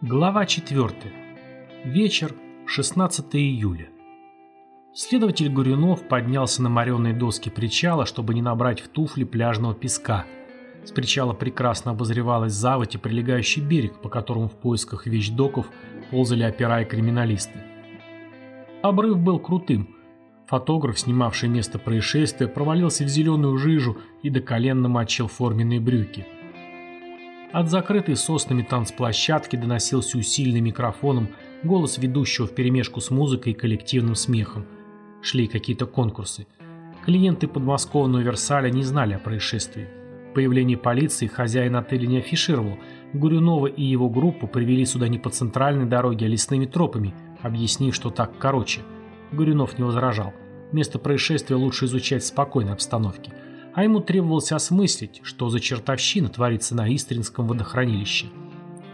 Глава 4. Вечер, 16 июля. Следователь Гурюнов поднялся на мореные доски причала, чтобы не набрать в туфли пляжного песка. С причала прекрасно обозревалась заводь и прилегающий берег, по которому в поисках вещдоков ползали опера и криминалисты. Обрыв был крутым. Фотограф, снимавший место происшествия, провалился в зеленую жижу и до колен намочил форменные брюки – от закрытой соснами танцплощадки доносился усиленный микрофоном голос ведущего вперемешку с музыкой и коллективным смехом. Шли какие-то конкурсы. Клиенты подмосковного Версаля не знали о происшествии. Появление полиции хозяин отеля не афишировал. Гурюнова и его группу привели сюда не по центральной дороге, а лесными тропами, объяснив, что так короче. Гурюнов не возражал. Место происшествия лучше изучать в спокойной обстановке – а ему требовалось осмыслить, что за чертовщина творится на Истринском водохранилище.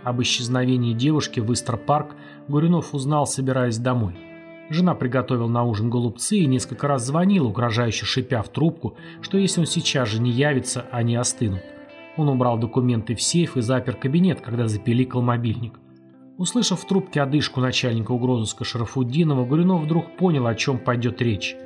Об исчезновении девушки в Истер-парк Гуринов узнал, собираясь домой. Жена приготовила на ужин голубцы и несколько раз звонила, угрожающе шипя в трубку, что если он сейчас же не явится, они остынут. Он убрал документы в сейф и запер кабинет, когда запиликал мобильник. Услышав в трубке одышку начальника угрозыска Шарафуддинова, Гуринов вдруг понял, о чем пойдет речь.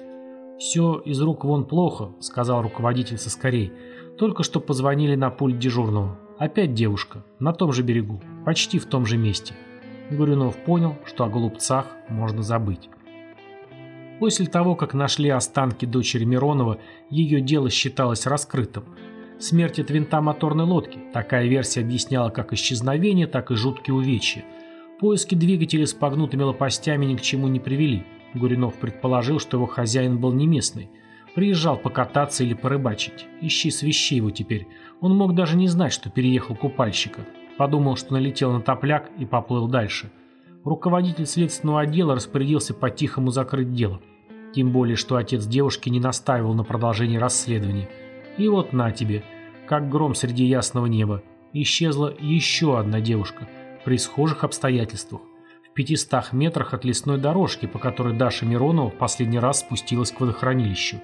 «Все из рук вон плохо», — сказал руководитель соскорей. «Только что позвонили на пульт дежурного. Опять девушка. На том же берегу. Почти в том же месте». Гуринов понял, что о голубцах можно забыть. После того, как нашли останки дочери Миронова, ее дело считалось раскрытым. Смерть от винта моторной лодки. Такая версия объясняла как исчезновение, так и жуткие увечья. Поиски двигателя с погнутыми лопастями ни к чему не привели. Гуринов предположил, что его хозяин был не местный. Приезжал покататься или порыбачить. Ищи свищи его теперь. Он мог даже не знать, что переехал купальщика. Подумал, что налетел на топляк и поплыл дальше. Руководитель следственного отдела распорядился по-тихому закрыть дело. Тем более, что отец девушки не настаивал на продолжении расследования. И вот на тебе, как гром среди ясного неба, исчезла еще одна девушка при схожих обстоятельствах пятистах метрах от лесной дорожки, по которой Даша Миронова в последний раз спустилась к водохранилищу.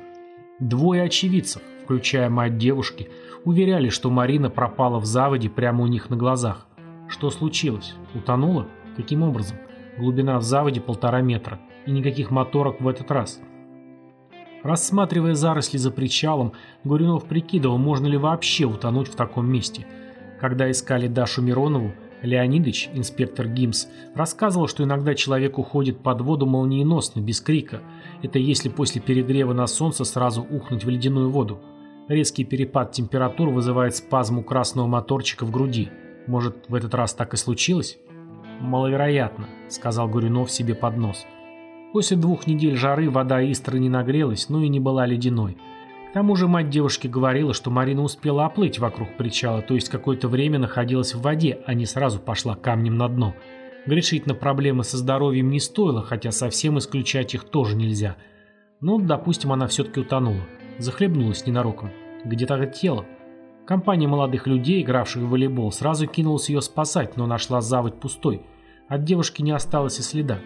Двое очевидцев, включая мать девушки, уверяли, что Марина пропала в заводе прямо у них на глазах. Что случилось? Утонула? Каким образом? Глубина в заводе полтора метра. И никаких моторок в этот раз. Рассматривая заросли за причалом, Гуринов прикидывал, можно ли вообще утонуть в таком месте. Когда искали Дашу Миронову, Леонидыч, инспектор ГИМС, рассказывал, что иногда человек уходит под воду молниеносно, без крика. Это если после перегрева на солнце сразу ухнуть в ледяную воду. Резкий перепад температур вызывает спазм у красного моторчика в груди. Может, в этот раз так и случилось? «Маловероятно», — сказал Гуринов себе под нос. После двух недель жары вода Истры не нагрелась, но и не была ледяной. К тому же мать девушки говорила, что Марина успела оплыть вокруг причала, то есть какое-то время находилась в воде, а не сразу пошла камнем на дно. Грешить на проблемы со здоровьем не стоило, хотя совсем исключать их тоже нельзя. Ну, допустим, она все-таки утонула. Захлебнулась ненароком. Где-то тело. Компания молодых людей, игравших в волейбол, сразу кинулась ее спасать, но нашла заводь пустой. От девушки не осталось и следа.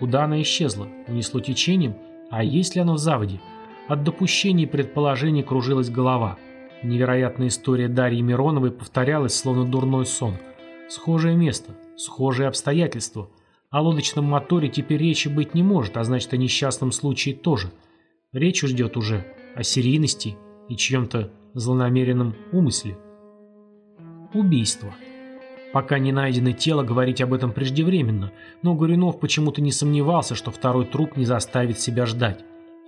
Куда она исчезла? Унесло течением? А есть ли она в заводе? От допущений и предположений кружилась голова. Невероятная история Дарьи Мироновой повторялась, словно дурной сон. Схожее место, схожие обстоятельства. О лодочном моторе теперь речи быть не может, а значит о несчастном случае тоже. Речь ждет уже о серийности и чьем-то злонамеренном умысле. Убийство. Пока не найдено тело, говорить об этом преждевременно, но Гуринов почему-то не сомневался, что второй труп не заставит себя ждать.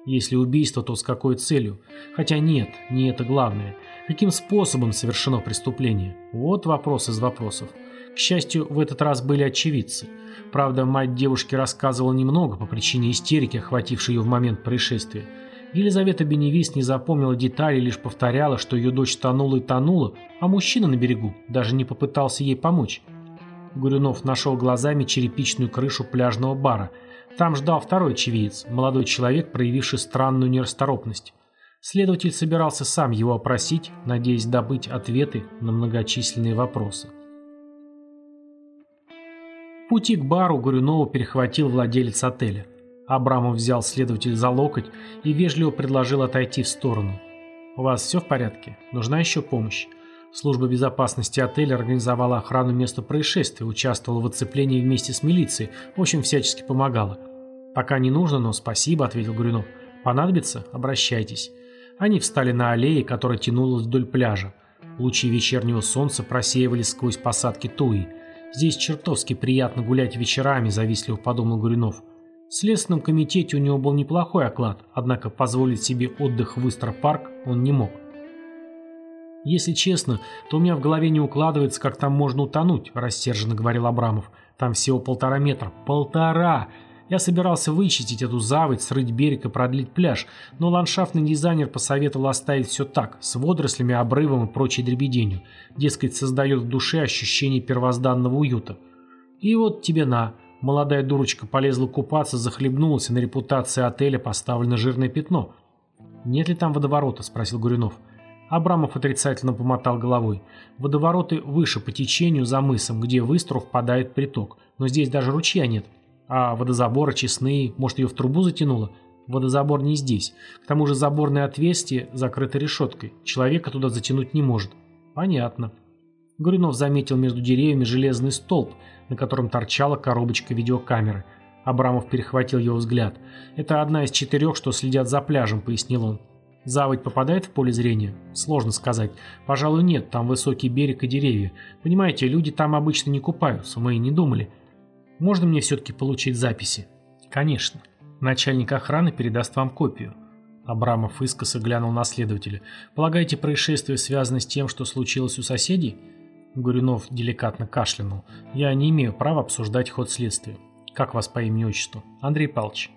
Если убийство, то с какой целью? Хотя нет, не это главное. Каким способом совершено преступление? Вот вопрос из вопросов. К счастью, в этот раз были очевидцы. Правда, мать девушки рассказывала немного по причине истерики, охватившей ее в момент происшествия. Елизавета Беневис не запомнила детали, лишь повторяла, что ее дочь тонула и тонула, а мужчина на берегу даже не попытался ей помочь. Гурюнов нашел глазами черепичную крышу пляжного бара – там ждал второй очевидец, молодой человек, проявивший странную нерасторопность. Следователь собирался сам его опросить, надеясь добыть ответы на многочисленные вопросы. В пути к бару Горюнова перехватил владелец отеля. Абрамов взял следователя за локоть и вежливо предложил отойти в сторону. «У вас все в порядке? Нужна еще помощь?» Служба безопасности отеля организовала охрану места происшествия, участвовала в оцеплении вместе с милицией, в общем, всячески помогала. «Пока не нужно, но спасибо», — ответил Гуринов. «Понадобится? Обращайтесь». Они встали на аллее, которая тянулась вдоль пляжа. Лучи вечернего солнца просеивались сквозь посадки туи. «Здесь чертовски приятно гулять вечерами», — завистливо подумал Гуринов. В Следственном комитете у него был неплохой оклад, однако позволить себе отдых в Истер-парк он не мог. «Если честно, то у меня в голове не укладывается, как там можно утонуть», – рассерженно говорил Абрамов. «Там всего полтора метра. Полтора! Я собирался вычистить эту заводь, срыть берег и продлить пляж, но ландшафтный дизайнер посоветовал оставить все так, с водорослями, обрывом и прочей дребеденью. Дескать, создает в душе ощущение первозданного уюта. И вот тебе на. Молодая дурочка полезла купаться, захлебнулась, и на репутации отеля поставлено жирное пятно. «Нет ли там водоворота?» – спросил Гуринов. – Абрамов отрицательно помотал головой. Водовороты выше по течению за мысом, где в Истру впадает приток. Но здесь даже ручья нет. А водозаборы честные, может ее в трубу затянуло? Водозабор не здесь. К тому же заборное отверстие закрыто решеткой. Человека туда затянуть не может. Понятно. Горюнов заметил между деревьями железный столб, на котором торчала коробочка видеокамеры. Абрамов перехватил его взгляд. «Это одна из четырех, что следят за пляжем», — пояснил он. Заводь попадает в поле зрения? Сложно сказать. Пожалуй, нет, там высокий берег и деревья. Понимаете, люди там обычно не купаются, мы и не думали. Можно мне все-таки получить записи? Конечно. Начальник охраны передаст вам копию. Абрамов искоса глянул на следователя. Полагаете, происшествие связано с тем, что случилось у соседей? Гуринов деликатно кашлянул. Я не имею права обсуждать ход следствия. Как вас по имени-отчеству? Андрей Павлович.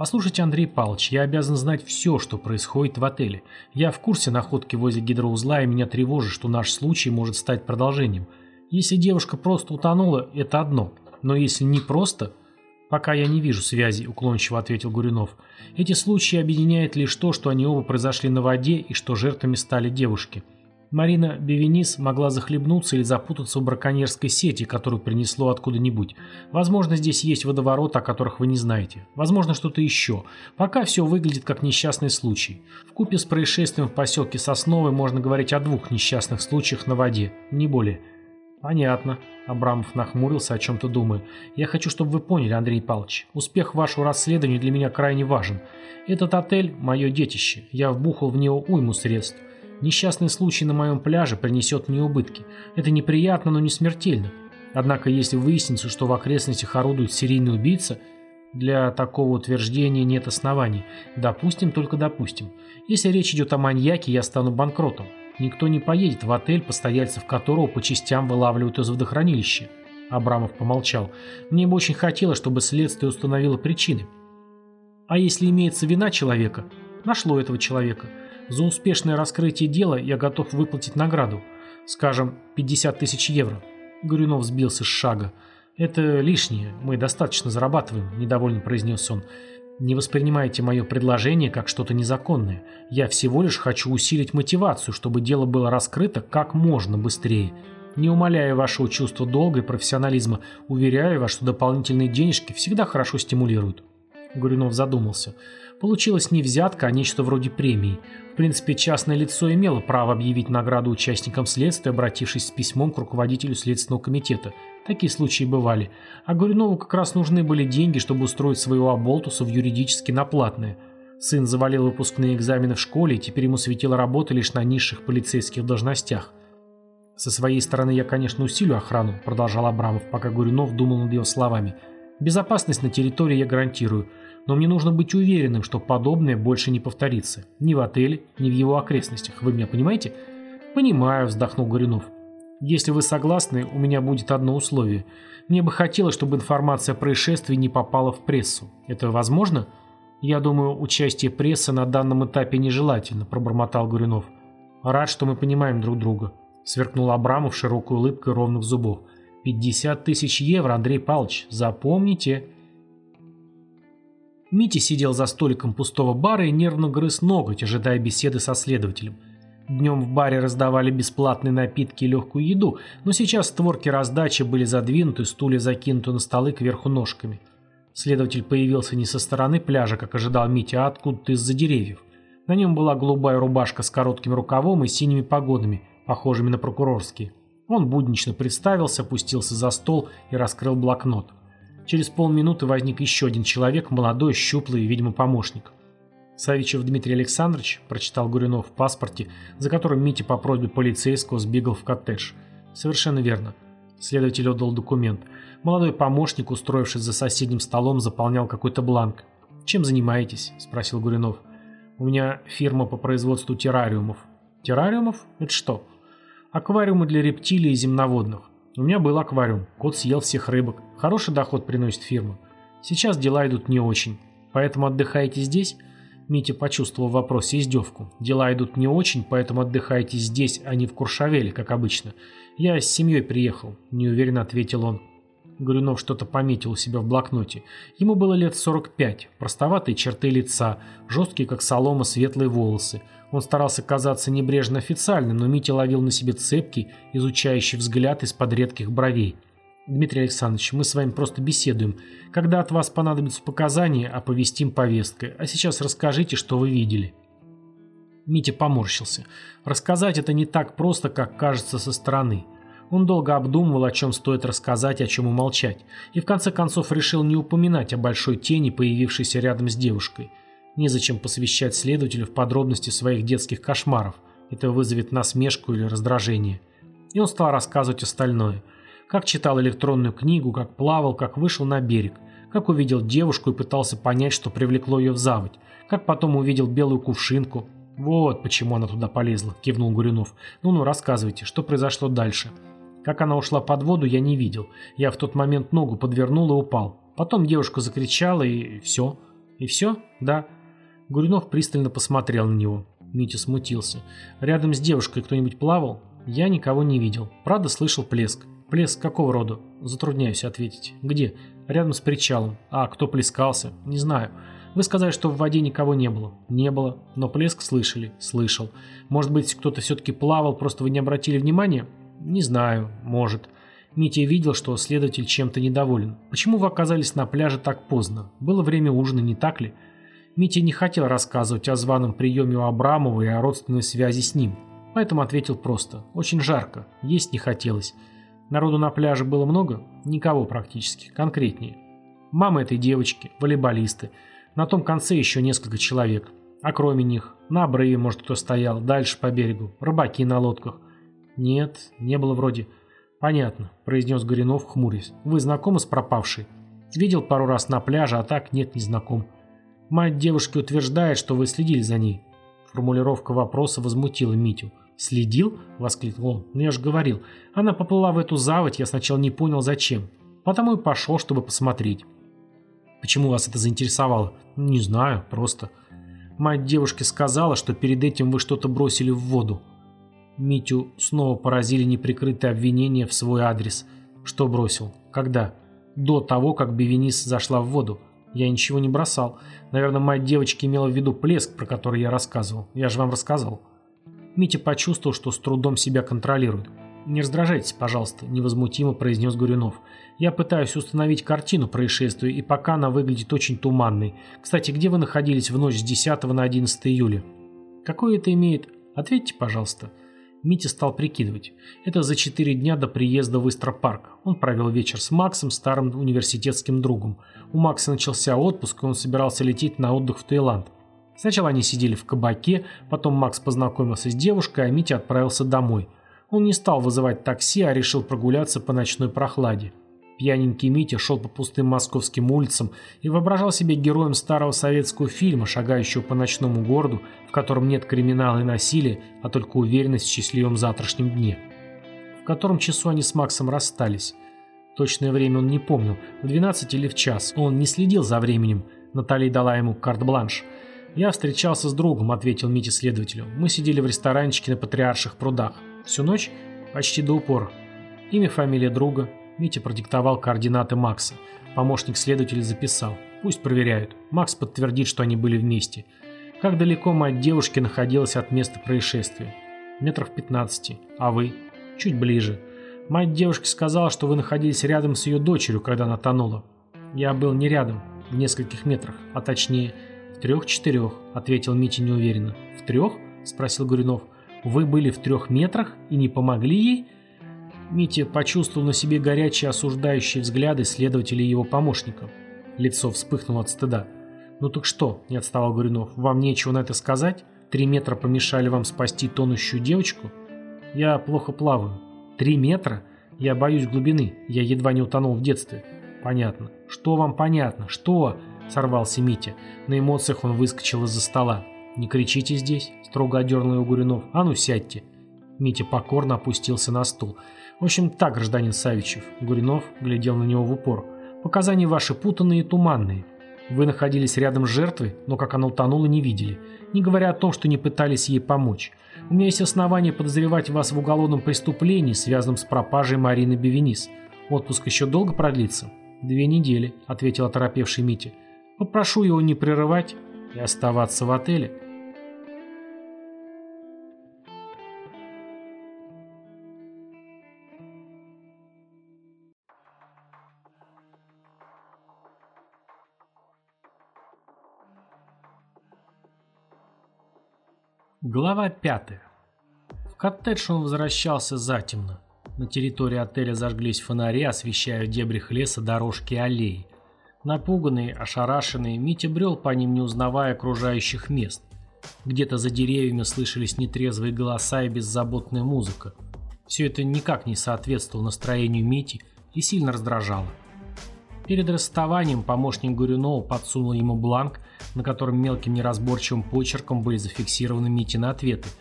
«Послушайте, Андрей Павлович, я обязан знать все, что происходит в отеле. Я в курсе находки возле гидроузла, и меня тревожит, что наш случай может стать продолжением. Если девушка просто утонула, это одно. Но если не просто...» «Пока я не вижу связи», — уклончиво ответил Гуринов. «Эти случаи объединяет лишь то, что они оба произошли на воде и что жертвами стали девушки». Марина Бевенис могла захлебнуться или запутаться в браконьерской сети, которую принесло откуда-нибудь. Возможно, здесь есть водоворот, о которых вы не знаете. Возможно, что-то еще. Пока все выглядит как несчастный случай. В купе с происшествием в поселке Сосновой можно говорить о двух несчастных случаях на воде, не более. «Понятно», — Абрамов нахмурился, о чем-то думая. «Я хочу, чтобы вы поняли, Андрей Павлович, успех вашего расследования для меня крайне важен. Этот отель — мое детище. Я вбухал в него уйму средств. Несчастный случай на моем пляже принесет мне убытки. Это неприятно, но не смертельно. Однако, если выяснится, что в окрестностях орудует серийный убийца, для такого утверждения нет оснований. Допустим, только допустим. Если речь идет о маньяке, я стану банкротом. Никто не поедет в отель, постояльцев которого по частям вылавливают из водохранилища. Абрамов помолчал. Мне бы очень хотелось, чтобы следствие установило причины. А если имеется вина человека? Нашло этого человека. За успешное раскрытие дела я готов выплатить награду. Скажем, 50 тысяч евро. Горюнов сбился с шага. «Это лишнее, мы достаточно зарабатываем», – недовольно произнес он. «Не воспринимайте мое предложение как что-то незаконное. Я всего лишь хочу усилить мотивацию, чтобы дело было раскрыто как можно быстрее. Не умаляя вашего чувства долга и профессионализма, уверяю вас, что дополнительные денежки всегда хорошо стимулируют». Горюнов задумался. Получилось не взятка, а нечто вроде премии. В принципе, частное лицо имело право объявить награду участникам следствия, обратившись с письмом к руководителю Следственного комитета. Такие случаи бывали. А Горюнову как раз нужны были деньги, чтобы устроить своего оболтуса в юридически на платное. Сын завалил выпускные экзамены в школе, и теперь ему светила работа лишь на низших полицейских должностях. «Со своей стороны я, конечно, усилю охрану», – продолжал Абрамов, пока Горюнов думал над его словами. «Безопасность на территории я гарантирую но мне нужно быть уверенным, что подобное больше не повторится. Ни в отеле, ни в его окрестностях. Вы меня понимаете? Понимаю, вздохнул Горюнов. Если вы согласны, у меня будет одно условие. Мне бы хотелось, чтобы информация о происшествии не попала в прессу. Это возможно? Я думаю, участие прессы на данном этапе нежелательно, пробормотал Горюнов. Рад, что мы понимаем друг друга. Сверкнул Абрамов широкой улыбкой ровных зубов. «Пятьдесят тысяч евро, Андрей Павлович, запомните!» Митя сидел за столиком пустого бара и нервно грыз ноготь, ожидая беседы со следователем. Днем в баре раздавали бесплатные напитки и легкую еду, но сейчас створки раздачи были задвинуты, стулья закинуты на столы кверху ножками. Следователь появился не со стороны пляжа, как ожидал Митя, а откуда-то из-за деревьев. На нем была голубая рубашка с коротким рукавом и синими погонами, похожими на прокурорские. Он буднично представился, опустился за стол и раскрыл блокнот. Через полминуты возник еще один человек, молодой, щуплый, видимо, помощник. Савичев Дмитрий Александрович прочитал Гуринов в паспорте, за которым Митя по просьбе полицейского сбегал в коттедж. Совершенно верно. Следователь отдал документ. Молодой помощник, устроившись за соседним столом, заполнял какой-то бланк. «Чем занимаетесь?» – спросил Гуринов. «У меня фирма по производству террариумов». «Террариумов? Это что?» «Аквариумы для рептилий и земноводных. У меня был аквариум. Кот съел всех рыбок. Хороший доход приносит фирма. Сейчас дела идут не очень. Поэтому отдыхаете здесь?» Митя почувствовал в вопросе издевку. «Дела идут не очень, поэтому отдыхайте здесь, а не в Куршавеле, как обычно. Я с семьей приехал», – неуверенно ответил он. Горюнов что-то пометил у себя в блокноте. Ему было лет 45, простоватые черты лица, жесткие, как солома, светлые волосы. Он старался казаться небрежно официальным, но Митя ловил на себе цепкий, изучающий взгляд из-под редких бровей. Дмитрий Александрович, мы с вами просто беседуем. Когда от вас понадобятся показания, оповестим повесткой. А сейчас расскажите, что вы видели. Митя поморщился. Рассказать это не так просто, как кажется со стороны. Он долго обдумывал, о чем стоит рассказать, о чем умолчать, и в конце концов решил не упоминать о большой тени, появившейся рядом с девушкой. Незачем посвящать следователю в подробности своих детских кошмаров. Это вызовет насмешку или раздражение. И он стал рассказывать остальное – как читал электронную книгу, как плавал, как вышел на берег, как увидел девушку и пытался понять, что привлекло ее в заводь, как потом увидел белую кувшинку. «Вот почему она туда полезла», – кивнул Гуринов. «Ну-ну, рассказывайте, что произошло дальше?» Как она ушла под воду, я не видел. Я в тот момент ногу подвернул и упал. Потом девушка закричала, и все. И все? Да. Гуринов пристально посмотрел на него. Митя смутился. Рядом с девушкой кто-нибудь плавал? Я никого не видел. Правда, слышал плеск. Плеск какого рода? Затрудняюсь ответить. Где? Рядом с причалом. А, кто плескался? Не знаю. Вы сказали, что в воде никого не было. Не было. Но плеск слышали? Слышал. Может быть, кто-то все-таки плавал, просто вы не обратили внимания? Не знаю. Может. Митя видел, что следователь чем-то недоволен. Почему вы оказались на пляже так поздно? Было время ужина, не так ли? Митя не хотел рассказывать о званом приеме у Абрамова и о родственной связи с ним. Поэтому ответил просто. Очень жарко. Есть не хотелось. Народу на пляже было много? Никого практически, конкретнее. Мама этой девочки, волейболисты. На том конце еще несколько человек. А кроме них, на обрыве, может, кто стоял, дальше по берегу, рыбаки на лодках. Нет, не было вроде. Понятно, произнес Горинов, хмурясь. Вы знакомы с пропавшей? Видел пару раз на пляже, а так нет, не знаком. Мать девушки утверждает, что вы следили за ней. Формулировка вопроса возмутила Митю. «Следил?» – воскликнул он. «Ну я же говорил. Она поплыла в эту заводь, я сначала не понял, зачем. Потому и пошел, чтобы посмотреть». «Почему вас это заинтересовало?» «Не знаю, просто». Мать девушки сказала, что перед этим вы что-то бросили в воду. Митю снова поразили неприкрытые обвинения в свой адрес. Что бросил? Когда? До того, как Бевенис зашла в воду. Я ничего не бросал. Наверное, мать девочки имела в виду плеск, про который я рассказывал. Я же вам рассказывал. Митя почувствовал, что с трудом себя контролирует. «Не раздражайтесь, пожалуйста», – невозмутимо произнес Гуринов. «Я пытаюсь установить картину происшествия, и пока она выглядит очень туманной. Кстати, где вы находились в ночь с 10 на 11 июля?» «Какое это имеет?» «Ответьте, пожалуйста». Митя стал прикидывать. Это за четыре дня до приезда в Истропарк. Он провел вечер с Максом, старым университетским другом. У Макса начался отпуск, и он собирался лететь на отдых в Таиланд. Сначала они сидели в кабаке, потом Макс познакомился с девушкой, а Митя отправился домой. Он не стал вызывать такси, а решил прогуляться по ночной прохладе. Пьяненький Митя шел по пустым московским улицам и воображал себя героем старого советского фильма, шагающего по ночному городу, в котором нет криминала и насилия, а только уверенность в счастливом завтрашнем дне. В котором часу они с Максом расстались. Точное время он не помнил, в 12 или в час. Он не следил за временем. Наталья дала ему карт-бланш – «Я встречался с другом», — ответил Митя следователю. «Мы сидели в ресторанчике на Патриарших прудах. Всю ночь? Почти до упора. Имя, фамилия друга». Митя продиктовал координаты Макса. Помощник следователя записал. «Пусть проверяют. Макс подтвердит, что они были вместе. Как далеко мать девушки находилась от места происшествия?» «Метров 15. А вы?» «Чуть ближе. Мать девушки сказала, что вы находились рядом с ее дочерью, когда она тонула. Я был не рядом, в нескольких метрах, а точнее...» трех-четырех», — ответил Митя неуверенно. «В трех?» — спросил Гуринов. Вы были в трех метрах и не помогли ей? Митя почувствовал на себе горячие осуждающие взгляды следователей и его помощников. Лицо вспыхнуло от стыда. «Ну так что?» – не отставал Горюнов. «Вам нечего на это сказать? Три метра помешали вам спасти тонущую девочку?» «Я плохо плаваю». «Три метра? Я боюсь глубины. Я едва не утонул в детстве». «Понятно. Что вам понятно? Что?» – сорвался Митя. На эмоциях он выскочил из-за стола. «Не кричите здесь», – строго одернул его Гуринов. «А ну сядьте». Митя покорно опустился на стул. «В общем так, гражданин Савичев». Гуринов глядел на него в упор. «Показания ваши путанные и туманные. Вы находились рядом с жертвой, но как она утонула, не видели. Не говоря о том, что не пытались ей помочь. У меня есть основания подозревать вас в уголовном преступлении, связанном с пропажей Марины Бевенис. Отпуск еще долго продлится?» «Две недели», — ответил оторопевший Митя. «Попрошу его не прерывать и оставаться в отеле». Глава 5. В коттедж он возвращался затемно. На территории отеля зажглись фонари, освещая в дебрях леса дорожки и аллеи. Напуганный, ошарашенный, Митя брел по ним, не узнавая окружающих мест. Где-то за деревьями слышались нетрезвые голоса и беззаботная музыка. Все это никак не соответствовало настроению Мити и сильно раздражало. Перед расставанием помощник Горюнова подсунул ему бланк, на котором мелким неразборчивым почерком были зафиксированы Митины ответы –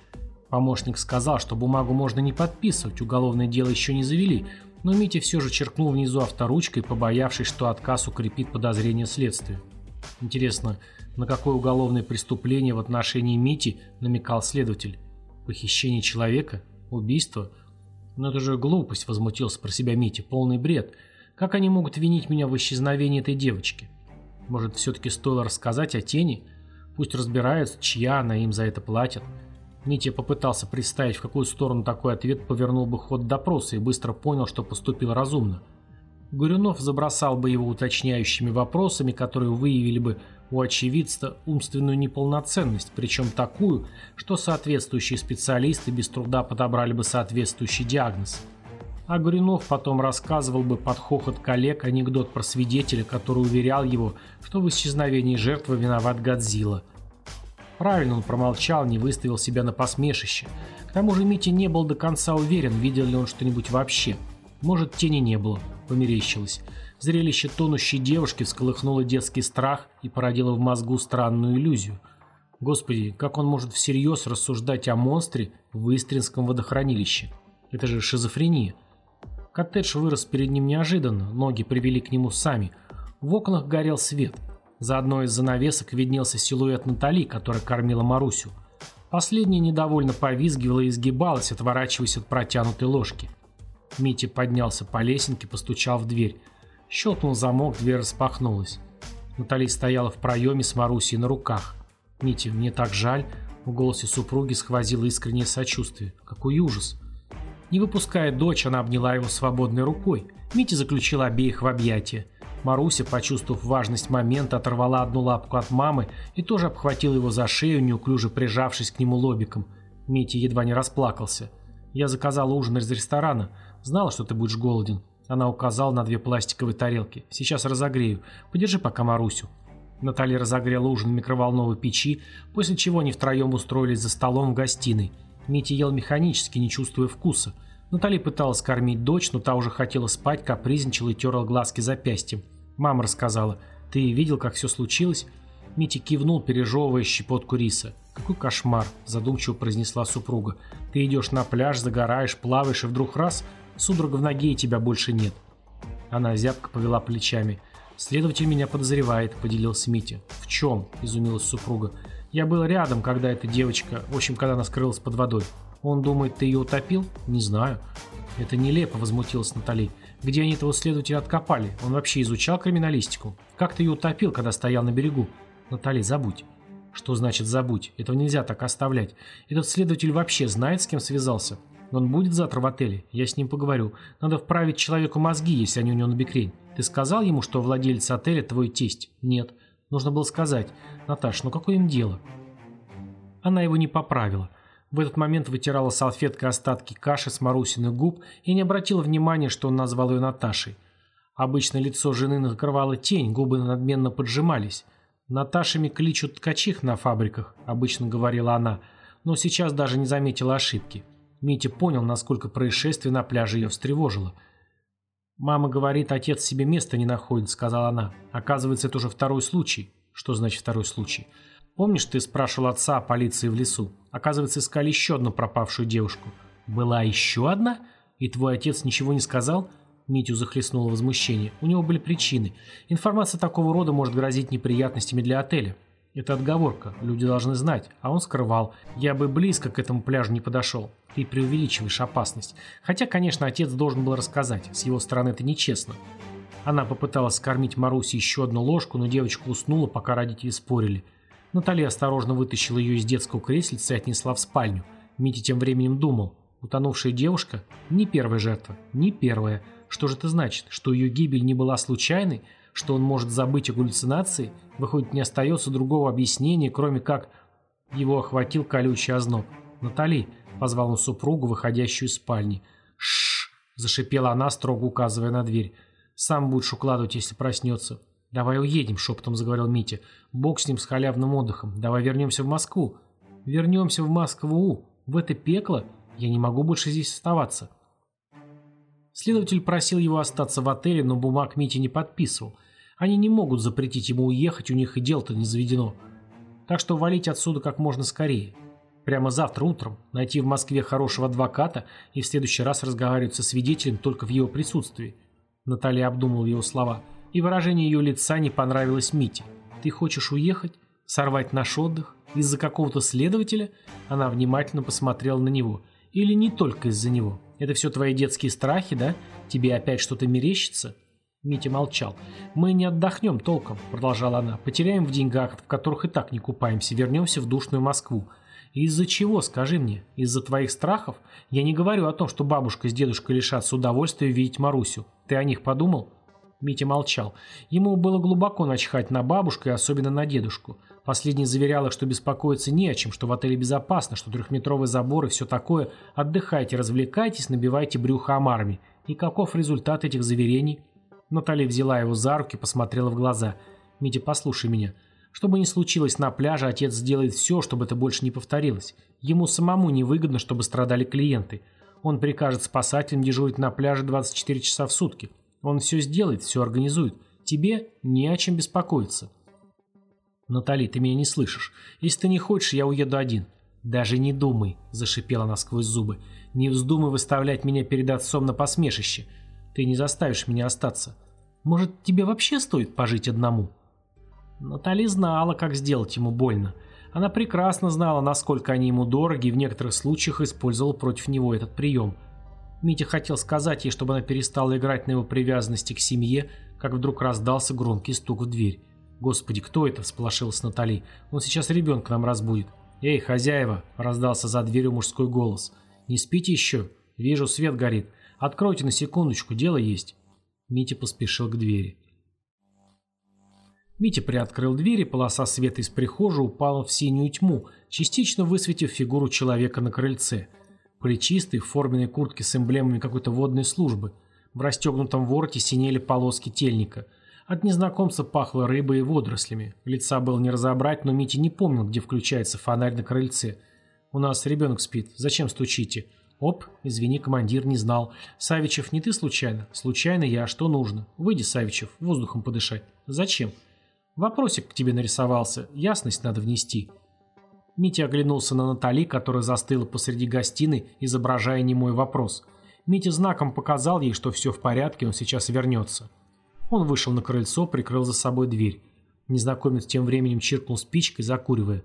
Помощник сказал, что бумагу можно не подписывать, уголовное дело еще не завели, но Митя все же черкнул внизу авторучкой, побоявшись, что отказ укрепит подозрение следствия. Интересно, на какое уголовное преступление в отношении Мити намекал следователь? Похищение человека? Убийство? Но ну, это же глупость, возмутился про себя Митя, полный бред. Как они могут винить меня в исчезновении этой девочки? Может, все-таки стоило рассказать о тени? Пусть разбираются, чья она им за это платит. Митя попытался представить, в какую сторону такой ответ повернул бы ход допроса и быстро понял, что поступил разумно. Горюнов забросал бы его уточняющими вопросами, которые выявили бы у очевидца умственную неполноценность, причем такую, что соответствующие специалисты без труда подобрали бы соответствующий диагноз. А Горюнов потом рассказывал бы под хохот коллег анекдот про свидетеля, который уверял его, что в исчезновении жертвы виноват Годзилла – Правильно он промолчал, не выставил себя на посмешище. К тому же Митя не был до конца уверен, видел ли он что-нибудь вообще. Может, тени не было, померещилось. Зрелище тонущей девушки всколыхнуло детский страх и породило в мозгу странную иллюзию. Господи, как он может всерьез рассуждать о монстре в Истринском водохранилище? Это же шизофрения. Коттедж вырос перед ним неожиданно, ноги привели к нему сами. В окнах горел свет – за одной из занавесок виднелся силуэт Натали, которая кормила Марусю. Последняя недовольно повизгивала и изгибалась, отворачиваясь от протянутой ложки. Митя поднялся по лесенке, постучал в дверь. Щелкнул замок, дверь распахнулась. Натали стояла в проеме с Марусей на руках. «Митя, мне так жаль». В голосе супруги сквозило искреннее сочувствие. «Какой ужас!» Не выпуская дочь, она обняла его свободной рукой. Митя заключил обеих в объятия. Маруся, почувствовав важность момента, оторвала одну лапку от мамы и тоже обхватила его за шею, неуклюже прижавшись к нему лобиком. Митя едва не расплакался. «Я заказала ужин из ресторана. Знала, что ты будешь голоден». Она указала на две пластиковые тарелки. «Сейчас разогрею. Подержи пока Марусю». Наталья разогрела ужин в микроволновой печи, после чего они втроем устроились за столом в гостиной. Митя ел механически, не чувствуя вкуса. Натали пыталась кормить дочь, но та уже хотела спать, капризничала и терла глазки запястьем. Мама рассказала. «Ты видел, как все случилось?» Митя кивнул, пережевывая щепотку риса. «Какой кошмар!» – задумчиво произнесла супруга. «Ты идешь на пляж, загораешь, плаваешь, и вдруг раз – судорога в ноге, и тебя больше нет». Она зябко повела плечами. «Следователь меня подозревает», – поделился Митя. «В чем?» – изумилась супруга. «Я был рядом, когда эта девочка, в общем, когда она скрылась под водой. Он думает, ты ее утопил? Не знаю. Это нелепо, возмутилась Натали. Где они этого следователя откопали? Он вообще изучал криминалистику? Как ты ее утопил, когда стоял на берегу? Натали, забудь. Что значит забудь? Этого нельзя так оставлять. Этот следователь вообще знает, с кем связался? Он будет завтра в отеле? Я с ним поговорю. Надо вправить человеку мозги, если они у него на бекрень. Ты сказал ему, что владелец отеля твой тесть? Нет. Нужно было сказать. Наташ, ну какое им дело? Она его не поправила. В этот момент вытирала салфеткой остатки каши с Марусиных губ и не обратила внимания, что он назвал ее Наташей. Обычно лицо жены накрывала тень, губы надменно поджимались. «Наташами кличут ткачих на фабриках», — обычно говорила она, но сейчас даже не заметила ошибки. Митя понял, насколько происшествие на пляже ее встревожило. «Мама говорит, отец себе места не находит», — сказала она. «Оказывается, это уже второй случай». «Что значит второй случай?» «Помнишь, ты спрашивал отца о полиции в лесу? Оказывается, искали еще одну пропавшую девушку». «Была еще одна? И твой отец ничего не сказал?» Митю захлестнуло возмущение. У него были причины. Информация такого рода может грозить неприятностями для отеля. Это отговорка, люди должны знать, а он скрывал. Я бы близко к этому пляжу не подошел. Ты преувеличиваешь опасность. Хотя, конечно, отец должен был рассказать. С его стороны это нечестно. Она попыталась скормить Марусе еще одну ложку, но девочка уснула, пока родители спорили. Наталья осторожно вытащила ее из детского креслица и отнесла в спальню. Митя тем временем думал. Утонувшая девушка – не первая жертва, не первая – что же это значит? Что ее гибель не была случайной? Что он может забыть о галлюцинации? Выходит, не остается другого объяснения, кроме как... Его охватил колючий озноб. «Натали», — позвал он супругу, выходящую из спальни. «Шш!» — зашипела она, строго указывая на дверь. «Сам будешь укладывать, если проснется». «Давай уедем», — шепотом заговорил Митя. «Бог с ним с халявным отдыхом. Давай вернемся в Москву». «Вернемся в Москву? В это пекло? Я не могу больше здесь оставаться». Следователь просил его остаться в отеле, но бумаг Мити не подписывал. Они не могут запретить ему уехать, у них и дел-то не заведено. Так что валить отсюда как можно скорее. Прямо завтра утром найти в Москве хорошего адвоката и в следующий раз разговаривать со свидетелем только в его присутствии. Наталья обдумала его слова, и выражение ее лица не понравилось Мите. «Ты хочешь уехать? Сорвать наш отдых? Из-за какого-то следователя?» Она внимательно посмотрела на него. «Или не только из-за него?» Это все твои детские страхи, да? Тебе опять что-то мерещится?» Митя молчал. «Мы не отдохнем толком», — продолжала она. «Потеряем в деньгах, в которых и так не купаемся, вернемся в душную Москву. Из-за чего, скажи мне? Из-за твоих страхов? Я не говорю о том, что бабушка с дедушкой лишатся удовольствия видеть Марусю. Ты о них подумал?» Митя молчал. Ему было глубоко начхать на бабушку и особенно на дедушку. Последний заверял их, что беспокоиться не о чем, что в отеле безопасно, что трехметровый забор и все такое. Отдыхайте, развлекайтесь, набивайте брюхо омарами. И каков результат этих заверений? Наталья взяла его за руки, посмотрела в глаза. «Митя, послушай меня. Что бы ни случилось на пляже, отец сделает все, чтобы это больше не повторилось. Ему самому невыгодно, чтобы страдали клиенты. Он прикажет спасателям дежурить на пляже 24 часа в сутки. Он все сделает, все организует. Тебе не о чем беспокоиться». «Натали, ты меня не слышишь. Если ты не хочешь, я уеду один». «Даже не думай», – зашипела она сквозь зубы. «Не вздумай выставлять меня перед отцом на посмешище. Ты не заставишь меня остаться. Может, тебе вообще стоит пожить одному?» Натали знала, как сделать ему больно. Она прекрасно знала, насколько они ему дороги, и в некоторых случаях использовала против него этот прием. Митя хотел сказать ей, чтобы она перестала играть на его привязанности к семье, как вдруг раздался громкий стук в дверь. «Господи, кто это?» – всполошилась Натали. «Он сейчас ребенка нам разбудит». «Эй, хозяева!» – раздался за дверью мужской голос. «Не спите еще? Вижу, свет горит. Откройте на секундочку, дело есть». Митя поспешил к двери. Митя приоткрыл дверь, и полоса света из прихожей упала в синюю тьму, частично высветив фигуру человека на крыльце. Плечистый, в форменной куртке с эмблемами какой-то водной службы. В расстегнутом вороте синели полоски тельника – от незнакомца пахло рыбой и водорослями. Лица было не разобрать, но Митя не помнил, где включается фонарь на крыльце. «У нас ребенок спит. Зачем стучите?» «Оп, извини, командир, не знал. Савичев, не ты случайно?» «Случайно я. Что нужно?» «Выйди, Савичев, воздухом подышать». «Зачем?» «Вопросик к тебе нарисовался. Ясность надо внести». Митя оглянулся на Натали, которая застыла посреди гостиной, изображая немой вопрос. Митя знаком показал ей, что все в порядке, он сейчас вернется. Он вышел на крыльцо, прикрыл за собой дверь. Незнакомец тем временем чиркнул спичкой, закуривая.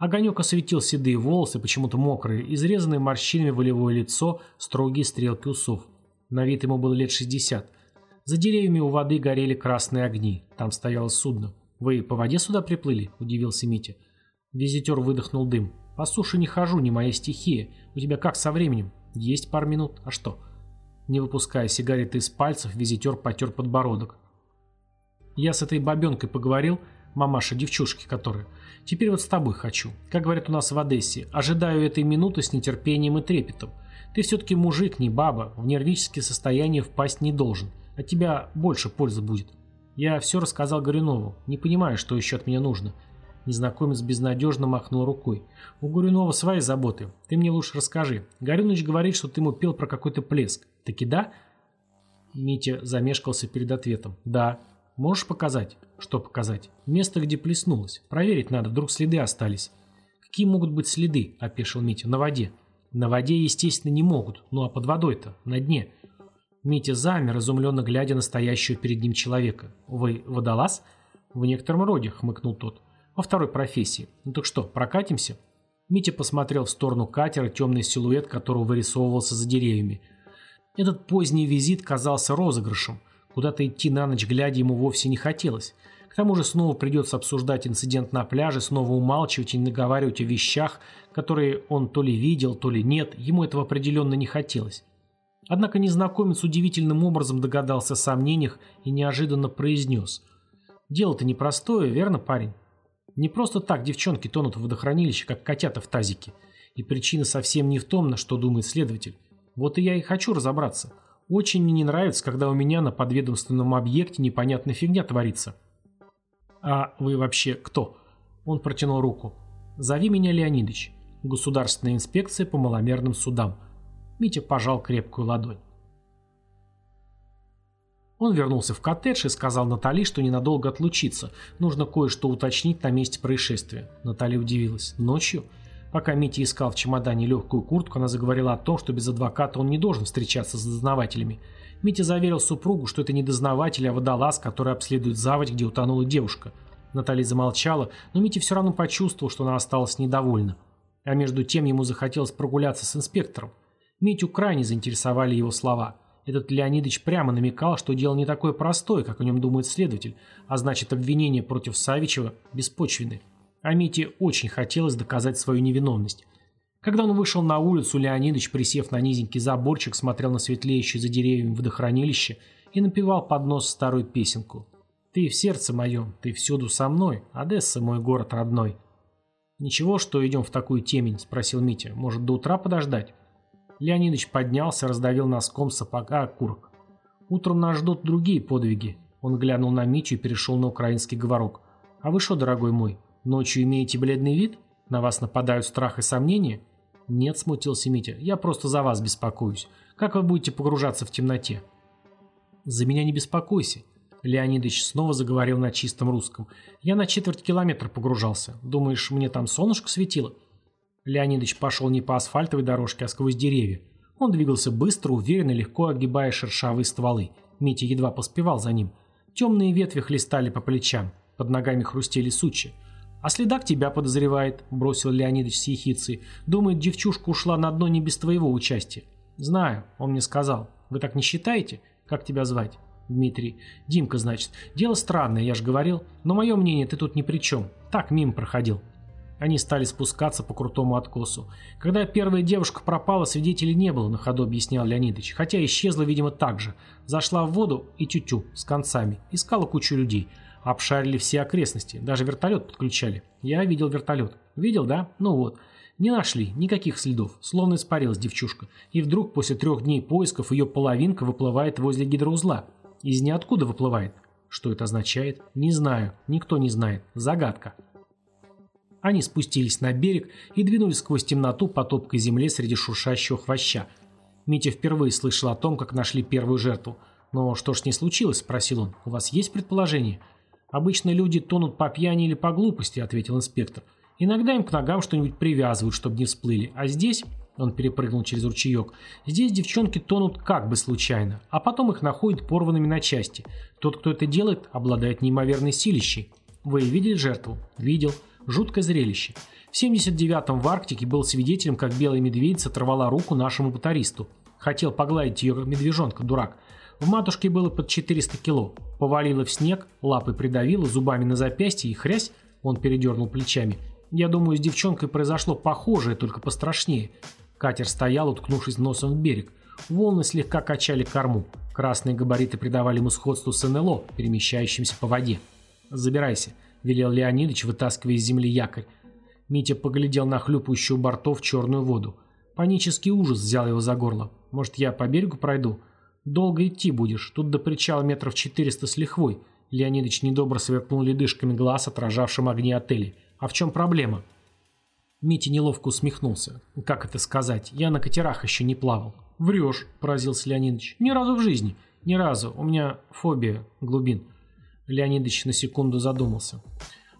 Огонек осветил седые волосы, почему-то мокрые, изрезанное морщинами волевое лицо, строгие стрелки усов. На вид ему было лет шестьдесят. За деревьями у воды горели красные огни. Там стояло судно. «Вы по воде сюда приплыли?» – удивился Митя. Визитер выдохнул дым. «По суше не хожу, не моя стихия. У тебя как со временем?» «Есть пару минут. А что?» Не выпуская сигареты из пальцев, визитер потер подбородок. Я с этой бабенкой поговорил, Мамаша девчушки, которая. Теперь вот с тобой хочу. Как говорят у нас в Одессе, ожидаю этой минуты с нетерпением и трепетом. Ты все-таки мужик, не баба, в нервическое состояние впасть не должен. От тебя больше пользы будет. Я все рассказал Горюнову, не понимаю, что еще от меня нужно. Незнакомец безнадежно махнул рукой. У Горюнова свои заботы. Ты мне лучше расскажи. Горюныч говорит, что ты ему пел про какой-то плеск. Таки да? Митя замешкался перед ответом. Да. Можешь показать? Что показать? Место, где плеснулось. Проверить надо, вдруг следы остались. Какие могут быть следы? Опешил Митя. На воде. На воде, естественно, не могут. Ну а под водой-то? На дне. Митя замер, изумленно глядя на стоящего перед ним человека. «Вы водолаз?» «В некотором роде», — хмыкнул тот. «Во второй профессии. Ну так что, прокатимся?» Митя посмотрел в сторону катера, темный силуэт которого вырисовывался за деревьями. Этот поздний визит казался розыгрышем. Куда-то идти на ночь глядя ему вовсе не хотелось. К тому же снова придется обсуждать инцидент на пляже, снова умалчивать и наговаривать о вещах, которые он то ли видел, то ли нет. Ему этого определенно не хотелось. Однако незнакомец удивительным образом догадался о сомнениях и неожиданно произнес. «Дело-то непростое, верно, парень? Не просто так девчонки тонут в водохранилище, как котята в тазике. И причина совсем не в том, на что думает следователь. Вот и я и хочу разобраться. Очень мне не нравится, когда у меня на подведомственном объекте непонятная фигня творится». «А вы вообще кто?» Он протянул руку. «Зови меня Леонидыч. Государственная инспекция по маломерным судам». Митя пожал крепкую ладонь. Он вернулся в коттедж и сказал Натали, что ненадолго отлучиться. Нужно кое-что уточнить на месте происшествия. Натали удивилась. Ночью? Пока Митя искал в чемодане легкую куртку, она заговорила о том, что без адвоката он не должен встречаться с дознавателями. Митя заверил супругу, что это не дознаватель, а водолаз, который обследует заводь, где утонула девушка. Натали замолчала, но Митя все равно почувствовал, что она осталась недовольна. А между тем ему захотелось прогуляться с инспектором. Митю крайне заинтересовали его слова. Этот Леонидович прямо намекал, что дело не такое простое, как о нем думает следователь, а значит обвинения против Савичева беспочвены. А Мите очень хотелось доказать свою невиновность. Когда он вышел на улицу, Леонидович, присев на низенький заборчик, смотрел на светлеющее за деревьями водохранилище и напевал под нос старую песенку. «Ты в сердце моем, ты всюду со мной, Одесса мой город родной». «Ничего, что идем в такую темень?» – спросил Митя. «Может, до утра подождать?» Леонидович поднялся, раздавил носком сапога окурок. «Утром нас ждут другие подвиги». Он глянул на Митю и перешел на украинский говорок. «А вы что, дорогой мой, ночью имеете бледный вид? На вас нападают страх и сомнения?» «Нет», — смутился Митя, — «я просто за вас беспокоюсь. Как вы будете погружаться в темноте?» «За меня не беспокойся», — Леонидович снова заговорил на чистом русском. «Я на четверть километра погружался. Думаешь, мне там солнышко светило?» Леонидович пошел не по асфальтовой дорожке, а сквозь деревья. Он двигался быстро, уверенно, легко огибая шершавые стволы. Митя едва поспевал за ним. Темные ветви хлестали по плечам. Под ногами хрустели сучья. «А следак тебя подозревает», — бросил Леонидович с ехицей. «Думает, девчушка ушла на дно не без твоего участия». «Знаю», — он мне сказал. «Вы так не считаете? Как тебя звать?» «Дмитрий. Димка, значит. Дело странное, я же говорил. Но мое мнение, ты тут ни при чем. Так мимо проходил». Они стали спускаться по крутому откосу. Когда первая девушка пропала, свидетелей не было, на ходу объяснял Леонидович. Хотя исчезла, видимо, так же. Зашла в воду и тю-тю, с концами. Искала кучу людей. Обшарили все окрестности. Даже вертолет подключали. Я видел вертолет. Видел, да? Ну вот. Не нашли никаких следов. Словно испарилась девчушка. И вдруг после трех дней поисков ее половинка выплывает возле гидроузла. Из ниоткуда выплывает. Что это означает? Не знаю. Никто не знает. Загадка. Они спустились на берег и двинулись сквозь темноту по топкой земле среди шуршащего хвоща. Митя впервые слышал о том, как нашли первую жертву. «Но что ж с ней случилось?» – спросил он. «У вас есть предположение?» «Обычно люди тонут по пьяни или по глупости», – ответил инспектор. «Иногда им к ногам что-нибудь привязывают, чтобы не всплыли. А здесь...» – он перепрыгнул через ручеек. «Здесь девчонки тонут как бы случайно, а потом их находят порванными на части. Тот, кто это делает, обладает неимоверной силищей. Вы видели жертву?» «Видел». Жуткое зрелище. В 79-м в Арктике был свидетелем, как белая медведица оторвала руку нашему мотористу. Хотел погладить ее медвежонка, дурак. В матушке было под 400 кило. Повалила в снег, лапы придавила, зубами на запястье и хрясь, он передернул плечами. Я думаю, с девчонкой произошло похожее, только пострашнее. Катер стоял, уткнувшись носом в берег. Волны слегка качали корму. Красные габариты придавали ему сходство с НЛО, перемещающимся по воде. «Забирайся», — велел Леонидович, вытаскивая из земли якорь. Митя поглядел на хлюпающую бортов черную воду. Панический ужас взял его за горло. «Может, я по берегу пройду?» «Долго идти будешь. Тут до причала метров четыреста с лихвой». Леонидович недобро сверкнул ледышками глаз, отражавшим огни отелей. «А в чем проблема?» Митя неловко усмехнулся. «Как это сказать? Я на катерах еще не плавал». «Врешь», – поразился Леонидович. «Ни разу в жизни». «Ни разу. У меня фобия глубин». Леонидович на секунду задумался.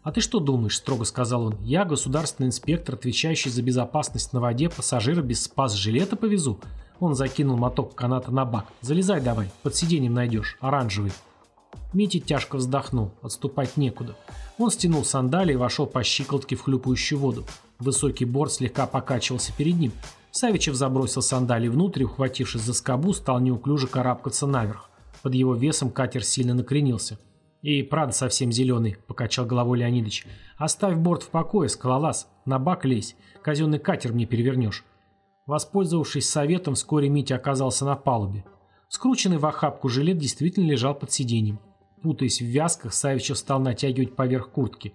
«А ты что думаешь?» – строго сказал он. «Я государственный инспектор, отвечающий за безопасность на воде, пассажира без спас-жилета повезу?» Он закинул моток каната на бак. «Залезай давай, под сиденьем найдешь, оранжевый». Митя тяжко вздохнул, отступать некуда. Он стянул сандалии и вошел по щиколотке в хлюпающую воду. Высокий борт слегка покачивался перед ним. Савичев забросил сандалии внутрь ухватившись за скобу, стал неуклюже карабкаться наверх. Под его весом катер сильно накренился. «И правда совсем зеленый», — покачал головой Леонидович. «Оставь борт в покое, скалолаз. На бак лезь. Казенный катер мне перевернешь». Воспользовавшись советом, вскоре Митя оказался на палубе. Скрученный в охапку жилет действительно лежал под сиденьем. Путаясь в вязках, Савичев стал натягивать поверх куртки.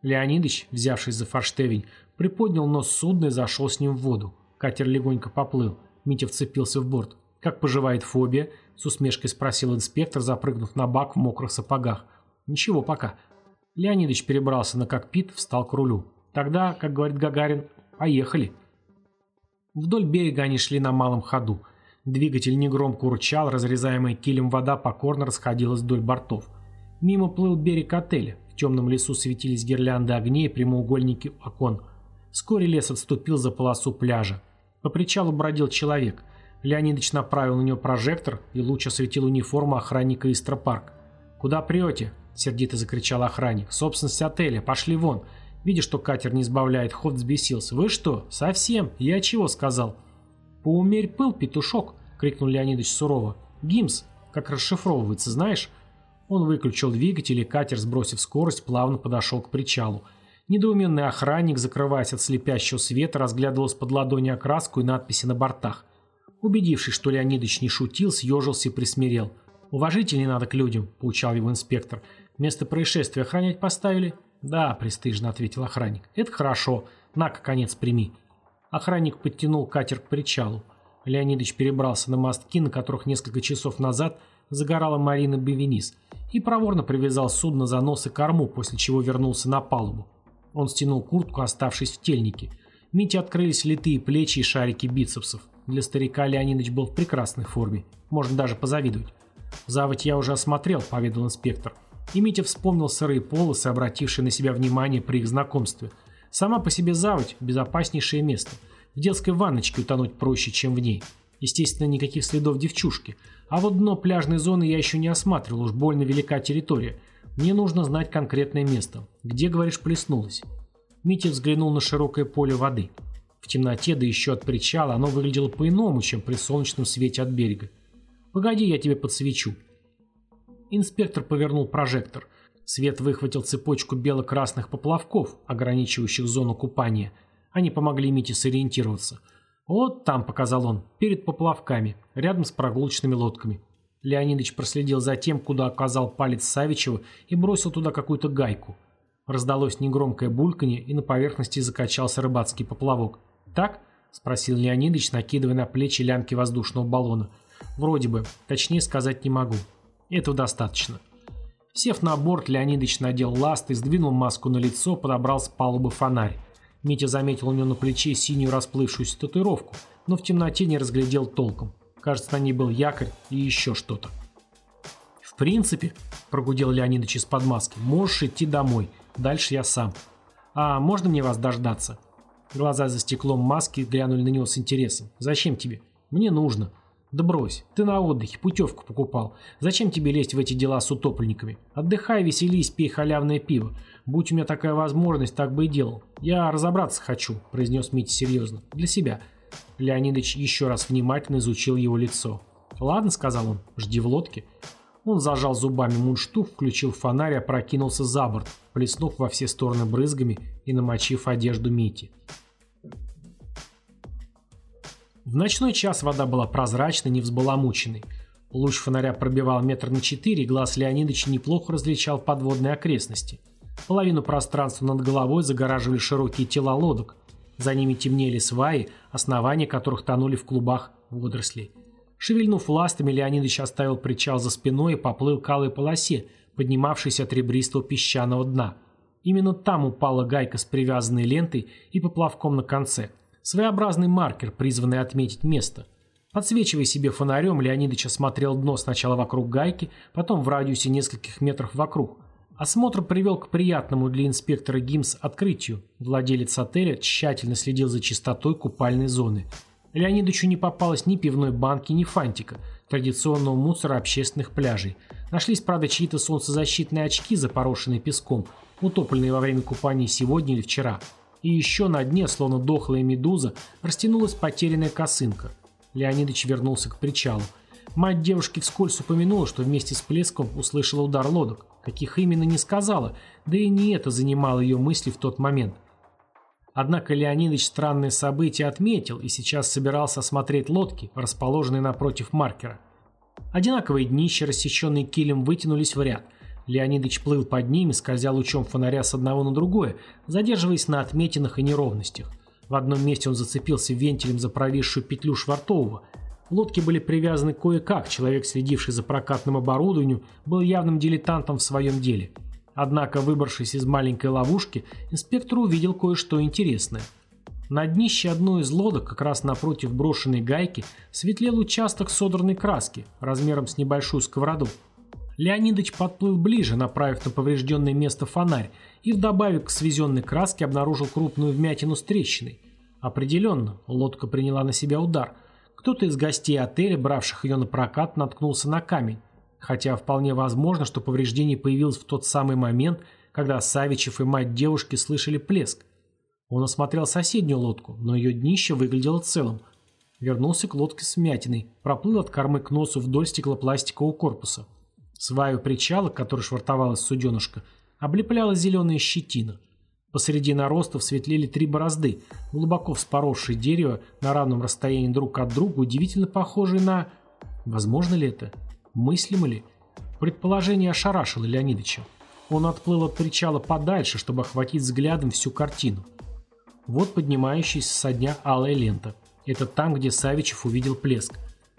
Леонидович, взявшись за форштевень, приподнял нос судна и зашел с ним в воду. Катер легонько поплыл. Митя вцепился в борт. «Как поживает фобия?» – с усмешкой спросил инспектор, запрыгнув на бак в мокрых сапогах. «Ничего пока». Леонидович перебрался на кокпит, встал к рулю. «Тогда, как говорит Гагарин, поехали». Вдоль берега они шли на малом ходу. Двигатель негромко урчал, разрезаемая килем вода покорно расходилась вдоль бортов. Мимо плыл берег отеля. В темном лесу светились гирлянды огней и прямоугольники окон. Вскоре лес отступил за полосу пляжа. По причалу бродил человек. Леонидович направил на него прожектор, и луч осветил униформу охранника Истропарк. «Куда прете?» – сердито закричал охранник. «Собственность отеля. Пошли вон. Видя, что катер не избавляет ход, взбесился. «Вы что? Совсем? Я чего сказал?» «Поумерь пыл, петушок!» — крикнул Леонидович сурово. «Гимс, как расшифровывается, знаешь?» Он выключил двигатель, и катер, сбросив скорость, плавно подошел к причалу. Недоуменный охранник, закрываясь от слепящего света, разглядывал с-под ладони окраску и надписи на бортах. Убедившись, что Леонидович не шутил, съежился и присмирел. «Уважительней надо к людям», — поучал его инспектор. «Место происшествия охранять поставили?» «Да», – пристыжно ответил охранник. «Это хорошо. На-ка, конец прими». Охранник подтянул катер к причалу. Леонидович перебрался на мостки, на которых несколько часов назад загорала Марина Бевенис, и проворно привязал судно за нос и корму, после чего вернулся на палубу. Он стянул куртку, оставшись в тельнике. Мите открылись литые плечи и шарики бицепсов. Для старика Леонидович был в прекрасной форме. Можно даже позавидовать. «Заводь я уже осмотрел», — поведал инспектор. И Митя вспомнил сырые полосы, обратившие на себя внимание при их знакомстве. Сама по себе заводь – безопаснейшее место. В детской ванночке утонуть проще, чем в ней. Естественно, никаких следов девчушки. А вот дно пляжной зоны я еще не осматривал, уж больно велика территория. Мне нужно знать конкретное место. Где, говоришь, плеснулось? Митя взглянул на широкое поле воды. В темноте, да еще от причала, оно выглядело по-иному, чем при солнечном свете от берега. «Погоди, я тебе подсвечу», Инспектор повернул прожектор. Свет выхватил цепочку бело-красных поплавков, ограничивающих зону купания. Они помогли Мите сориентироваться. «Вот там», — показал он, — «перед поплавками, рядом с прогулочными лодками». Леонидович проследил за тем, куда оказал палец Савичева и бросил туда какую-то гайку. Раздалось негромкое бульканье, и на поверхности закачался рыбацкий поплавок. «Так?» — спросил Леонидович, накидывая на плечи лямки воздушного баллона. «Вроде бы. Точнее сказать не могу. Этого достаточно. Сев на борт, Леонидович надел ласты, сдвинул маску на лицо, подобрал с палубы фонарь. Митя заметил у него на плече синюю расплывшуюся татуировку, но в темноте не разглядел толком. Кажется, на ней был якорь и еще что-то. «В принципе», – прогудел Леонидович из-под маски, – «можешь идти домой. Дальше я сам». «А можно мне вас дождаться?» Глаза за стеклом маски глянули на него с интересом. «Зачем тебе?» «Мне нужно». Да брось, ты на отдыхе, путевку покупал. Зачем тебе лезть в эти дела с утопленниками? Отдыхай, веселись, пей халявное пиво. Будь у меня такая возможность, так бы и делал. Я разобраться хочу, произнес Митя серьезно. Для себя. Леонидович еще раз внимательно изучил его лицо. Ладно, сказал он, жди в лодке. Он зажал зубами мундштук, включил фонарь опрокинулся за борт, плеснув во все стороны брызгами и намочив одежду Мити. В ночной час вода была прозрачной, не взбаламученной. Луч фонаря пробивал метр на четыре, и глаз Леонидовича неплохо различал подводные окрестности. Половину пространства над головой загораживали широкие тела лодок. За ними темнели сваи, основания которых тонули в клубах водорослей. Шевельнув ластами, Леонидович оставил причал за спиной и поплыл к алой полосе, поднимавшейся от ребристого песчаного дна. Именно там упала гайка с привязанной лентой и поплавком на конце. Своеобразный маркер, призванный отметить место – Подсвечивая себе фонарем, Леонидович осмотрел дно сначала вокруг гайки, потом в радиусе нескольких метров вокруг. Осмотр привел к приятному для инспектора ГИМС открытию. Владелец отеля тщательно следил за чистотой купальной зоны. Леонидовичу не попалось ни пивной банки, ни фантика, традиционного мусора общественных пляжей. Нашлись, правда, чьи-то солнцезащитные очки, запорошенные песком, утопленные во время купания сегодня или вчера. И еще на дне, словно дохлая медуза, растянулась потерянная косынка – Леонидович вернулся к причалу. Мать девушки вскользь упомянула, что вместе с плеском услышала удар лодок. Каких именно не сказала, да и не это занимало ее мысли в тот момент. Однако Леонидович странное событие отметил и сейчас собирался осмотреть лодки, расположенные напротив маркера. Одинаковые днища, рассеченные килем, вытянулись в ряд. Леонидович плыл под ними, скользя лучом фонаря с одного на другое, задерживаясь на отметинах и неровностях. В одном месте он зацепился вентилем за провисшую петлю швартового. Лодки были привязаны кое-как, человек, следивший за прокатным оборудованием, был явным дилетантом в своем деле. Однако, выбравшись из маленькой ловушки, инспектор увидел кое-что интересное. На днище одной из лодок, как раз напротив брошенной гайки, светлел участок содранной краски, размером с небольшую сковороду. Леонидович подплыл ближе, направив на поврежденное место фонарь, и вдобавок к свезенной краске обнаружил крупную вмятину с трещиной. Определенно, лодка приняла на себя удар. Кто-то из гостей отеля, бравших ее на прокат, наткнулся на камень. Хотя вполне возможно, что повреждение появилось в тот самый момент, когда Савичев и мать девушки слышали плеск. Он осмотрел соседнюю лодку, но ее днище выглядело целым. Вернулся к лодке с вмятиной, проплыл от кормы к носу вдоль стеклопластикового корпуса. Сваю причала, который швартовалась суденышка, облепляла зеленая щетина. Посреди наростов светлели три борозды, глубоко вспоровшие дерево на равном расстоянии друг от друга, удивительно похожие на... Возможно ли это? Мыслимо ли? Предположение ошарашило Леонидовича. Он отплыл от причала подальше, чтобы охватить взглядом всю картину. Вот поднимающаяся со дня алая лента. Это там, где Савичев увидел плеск.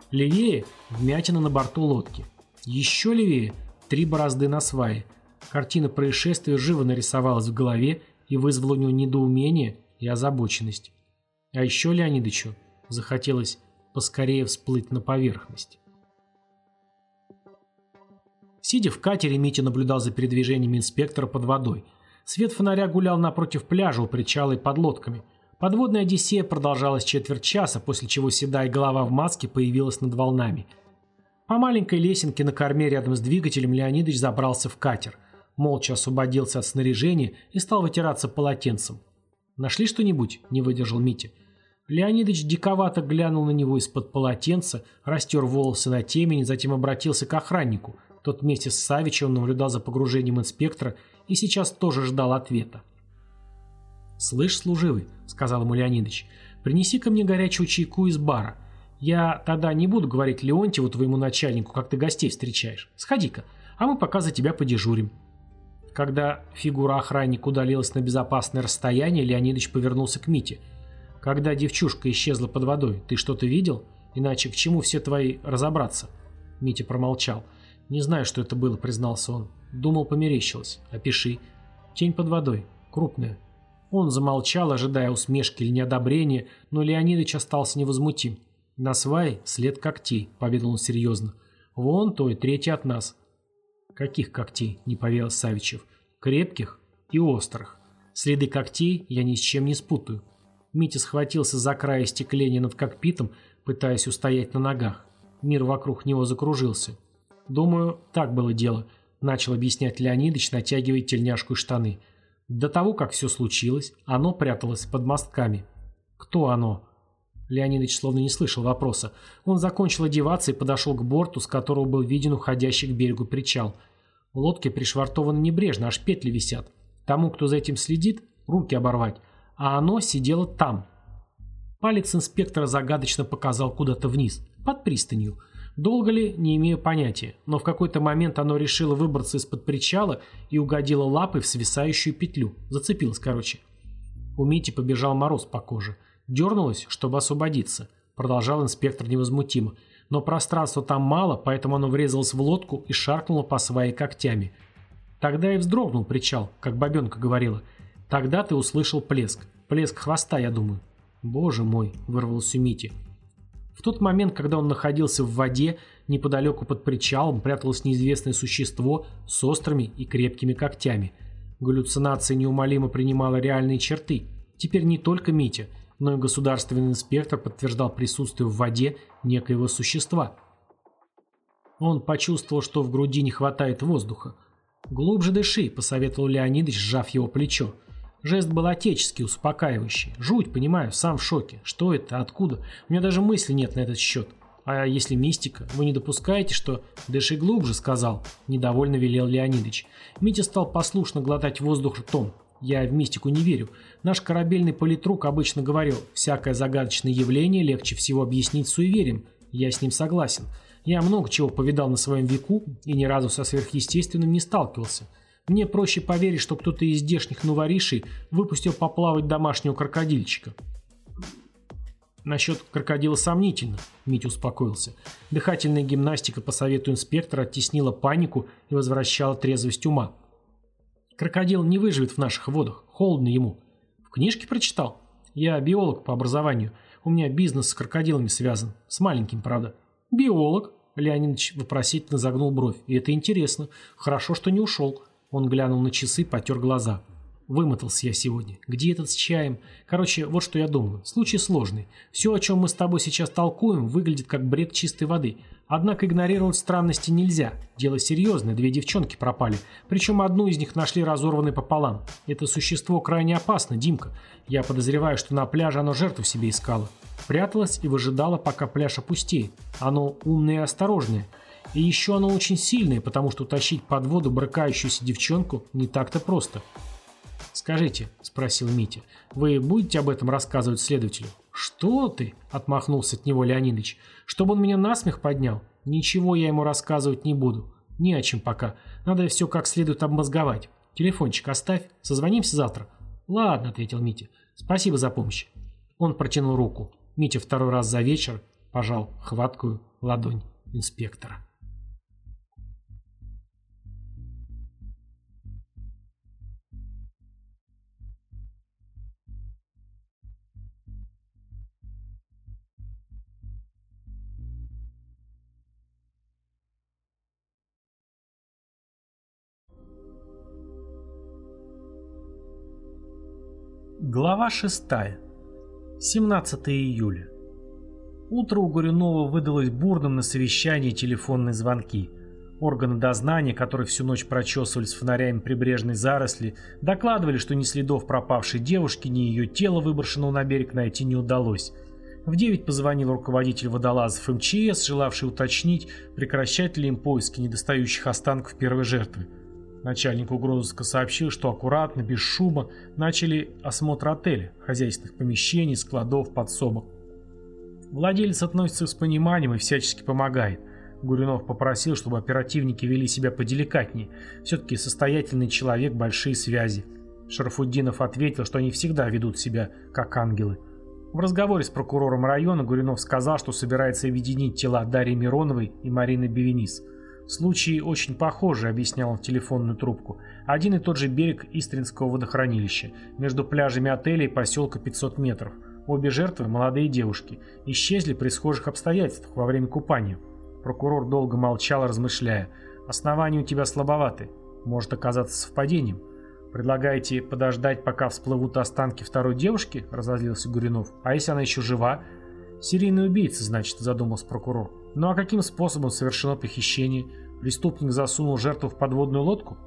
Левее – вмятина на борту лодки. Еще левее – три борозды на свае. Картина происшествия живо нарисовалась в голове и вызвала у него недоумение и озабоченность. А еще Леонидычу захотелось поскорее всплыть на поверхность. Сидя в катере, Митя наблюдал за передвижением инспектора под водой. Свет фонаря гулял напротив пляжа у причала и под лодками. Подводная Одиссея продолжалась четверть часа, после чего седая голова в маске появилась над волнами – по маленькой лесенке на корме рядом с двигателем Леонидович забрался в катер. Молча освободился от снаряжения и стал вытираться полотенцем. «Нашли что-нибудь?» – не выдержал Митя. Леонидович диковато глянул на него из-под полотенца, растер волосы на темени, затем обратился к охраннику. Тот вместе с Савичевым наблюдал за погружением инспектора и сейчас тоже ждал ответа. «Слышь, служивый», — сказал ему Леонидович, — «принеси ко мне горячую чайку из бара. Я тогда не буду говорить Леонтьеву, твоему начальнику, как ты гостей встречаешь. Сходи-ка, а мы пока за тебя подежурим». Когда фигура охранника удалилась на безопасное расстояние, Леонидович повернулся к Мите. «Когда девчушка исчезла под водой, ты что-то видел? Иначе к чему все твои разобраться?» Митя промолчал. «Не знаю, что это было», — признался он. «Думал, померещилось. Опиши. Тень под водой. Крупная». Он замолчал, ожидая усмешки или неодобрения, но Леонидович остался невозмутим. «На свае след когтей», — поведал он серьезно. «Вон той, третий от нас». «Каких когтей?» — не поверил Савичев. «Крепких и острых. Следы когтей я ни с чем не спутаю». Митя схватился за край остекления над кокпитом, пытаясь устоять на ногах. Мир вокруг него закружился. «Думаю, так было дело», — начал объяснять Леонидыч, натягивая тельняшку и штаны. До того, как все случилось, оно пряталось под мостками. «Кто оно?» Леонидович словно не слышал вопроса. Он закончил одеваться и подошел к борту, с которого был виден уходящий к берегу причал. Лодки пришвартованы небрежно, аж петли висят. Тому, кто за этим следит, руки оборвать. А оно сидело там. Палец инспектора загадочно показал куда-то вниз, под пристанью. Долго ли, не имею понятия, но в какой-то момент оно решило выбраться из-под причала и угодило лапой в свисающую петлю. Зацепилось, короче. У Мити побежал мороз по коже. Дернулось, чтобы освободиться. Продолжал инспектор невозмутимо. Но пространства там мало, поэтому оно врезалось в лодку и шаркнуло по свае когтями. Тогда и вздрогнул причал, как бабенка говорила. Тогда ты услышал плеск. Плеск хвоста, я думаю. Боже мой, вырвался Мити. В тот момент, когда он находился в воде, неподалеку под причалом пряталось неизвестное существо с острыми и крепкими когтями. Галлюцинация неумолимо принимала реальные черты. Теперь не только Митя, но и государственный инспектор подтверждал присутствие в воде некоего существа. Он почувствовал, что в груди не хватает воздуха. «Глубже дыши», — посоветовал Леонидович, сжав его плечо. Жест был отеческий, успокаивающий. Жуть, понимаю, сам в шоке. Что это? Откуда? У меня даже мысли нет на этот счет. А если мистика? Вы не допускаете, что «дыши глубже», сказал? Недовольно велел Леонидович. Митя стал послушно глотать воздух ртом. Я в мистику не верю. Наш корабельный политрук обычно говорил, всякое загадочное явление легче всего объяснить суеверием. Я с ним согласен. Я много чего повидал на своем веку и ни разу со сверхъестественным не сталкивался. Мне проще поверить, что кто-то из здешних новоришей выпустил поплавать домашнего крокодильчика. Насчет крокодила сомнительно, Митя успокоился. Дыхательная гимнастика по совету инспектора оттеснила панику и возвращала трезвость ума. Крокодил не выживет в наших водах, холодно ему. В книжке прочитал? Я биолог по образованию. У меня бизнес с крокодилами связан. С маленьким, правда. Биолог? Леонидович вопросительно загнул бровь. И это интересно. Хорошо, что не ушел. Он глянул на часы, потер глаза. Вымотался я сегодня. Где этот с чаем? Короче, вот что я думаю. Случай сложный. Все, о чем мы с тобой сейчас толкуем, выглядит как бред чистой воды. Однако игнорировать странности нельзя. Дело серьезное, две девчонки пропали. Причем одну из них нашли разорванной пополам. Это существо крайне опасно, Димка. Я подозреваю, что на пляже оно жертву себе искало. Пряталось и выжидало, пока пляж опустеет. Оно умное и осторожное. И еще оно очень сильное, потому что утащить под воду брыкающуюся девчонку не так-то просто. «Скажите», — спросил Митя, — «вы будете об этом рассказывать следователю?» «Что ты?» — отмахнулся от него Леонидович. «Чтобы он меня насмех поднял? Ничего я ему рассказывать не буду. Не о чем пока. Надо все как следует обмозговать. Телефончик оставь. Созвонимся завтра». «Ладно», — ответил Митя. «Спасибо за помощь». Он протянул руку. Митя второй раз за вечер пожал хваткую ладонь инспектора. Глава 6. 17 июля. Утро у Горюнова выдалось бурным на совещании телефонные звонки. Органы дознания, которые всю ночь прочесывались фонарями прибрежной заросли, докладывали, что ни следов пропавшей девушки, ни ее тела, выброшенного на берег, найти не удалось. В 9 позвонил руководитель водолазов МЧС, желавший уточнить, прекращать ли им поиски недостающих останков первой жертвы. Начальник угрозыска сообщил, что аккуратно, без шума, начали осмотр отеля, хозяйственных помещений, складов, подсобок. Владелец относится с пониманием и всячески помогает. Гуринов попросил, чтобы оперативники вели себя поделикатнее. Все-таки состоятельный человек, большие связи. Шарафуддинов ответил, что они всегда ведут себя как ангелы. В разговоре с прокурором района Гуринов сказал, что собирается объединить тела Дарьи Мироновой и Марины Бевенис – Случаи очень похожи, объяснял он в телефонную трубку. Один и тот же берег Истринского водохранилища. Между пляжами отеля и поселка 500 метров. Обе жертвы – молодые девушки. Исчезли при схожих обстоятельствах во время купания. Прокурор долго молчал, размышляя. «Основания у тебя слабоваты. Может оказаться совпадением. Предлагаете подождать, пока всплывут останки второй девушки?» – разозлился Гуринов. «А если она еще жива?» «Серийный убийца, значит», – задумался прокурор. Ну а каким способом совершено похищение? Преступник засунул жертву в подводную лодку?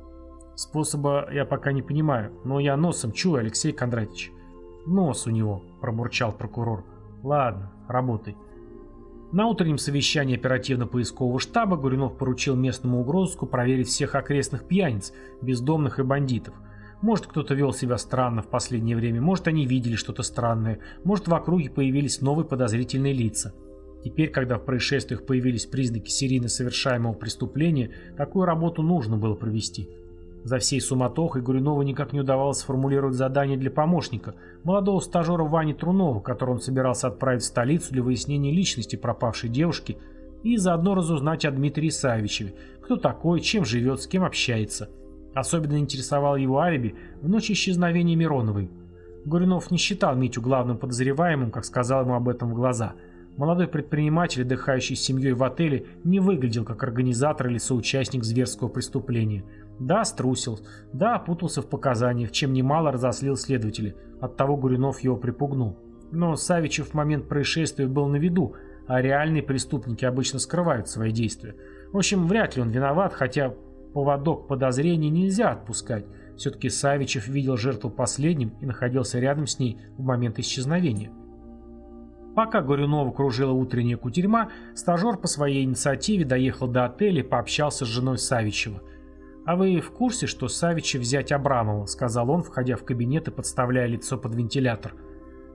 Способа я пока не понимаю, но я носом чую, Алексей Кондратьевич. Нос у него, пробурчал прокурор. Ладно, работай. На утреннем совещании оперативно-поискового штаба Гуринов поручил местному угрозыску проверить всех окрестных пьяниц, бездомных и бандитов. Может, кто-то вел себя странно в последнее время, может, они видели что-то странное, может, в округе появились новые подозрительные лица. Теперь, когда в происшествиях появились признаки серийно совершаемого преступления, такую работу нужно было провести. За всей суматохой Гурюнову никак не удавалось сформулировать задание для помощника, молодого стажера Вани Трунова, которого он собирался отправить в столицу для выяснения личности пропавшей девушки и заодно разузнать о Дмитрии Савичеве, кто такой, чем живет, с кем общается. Особенно интересовал его алиби в ночь исчезновения Мироновой. Гуринов не считал Митю главным подозреваемым, как сказал ему об этом в глаза. Молодой предприниматель, отдыхающий с семьей в отеле, не выглядел как организатор или соучастник зверского преступления. Да, струсил, да, опутался в показаниях, чем немало разослил следователей. Оттого Гуринов его припугнул. Но Савичев в момент происшествия был на виду, а реальные преступники обычно скрывают свои действия. В общем, вряд ли он виноват, хотя поводок подозрений нельзя отпускать. Все-таки Савичев видел жертву последним и находился рядом с ней в момент исчезновения. Пока Горюнова кружила утренняя кутерьма, стажер по своей инициативе доехал до отеля и пообщался с женой Савичева. «А вы в курсе, что Савичев взять Абрамова?» – сказал он, входя в кабинет и подставляя лицо под вентилятор.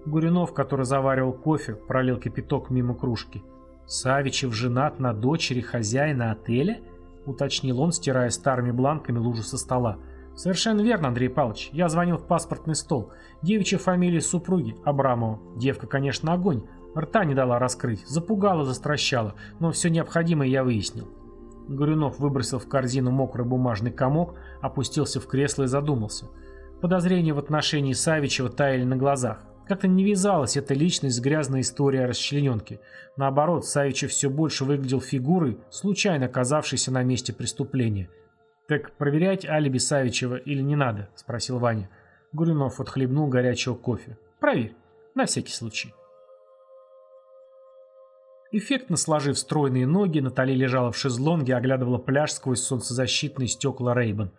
Гуринов, который заваривал кофе, пролил кипяток мимо кружки. «Савичев женат на дочери хозяина отеля?» – уточнил он, стирая старыми бланками лужу со стола. «Совершенно верно, Андрей Павлович. Я звонил в паспортный стол. Девичья фамилия супруги, Абрамова. Девка, конечно, огонь. Рта не дала раскрыть. Запугала, застращала. Но все необходимое я выяснил». Горюнов выбросил в корзину мокрый бумажный комок, опустился в кресло и задумался. Подозрения в отношении Савичева таяли на глазах. Как-то не вязалась эта личность с грязной историей о расчлененке. Наоборот, Савичев все больше выглядел фигурой, случайно оказавшейся на месте преступления – «Так проверять алиби Савичева или не надо?» – спросил Ваня. Гуринов отхлебнул горячего кофе. «Проверь, на всякий случай». Эффектно сложив стройные ноги, Натали лежала в шезлонге оглядывала пляж сквозь солнцезащитные стекла Рейбан.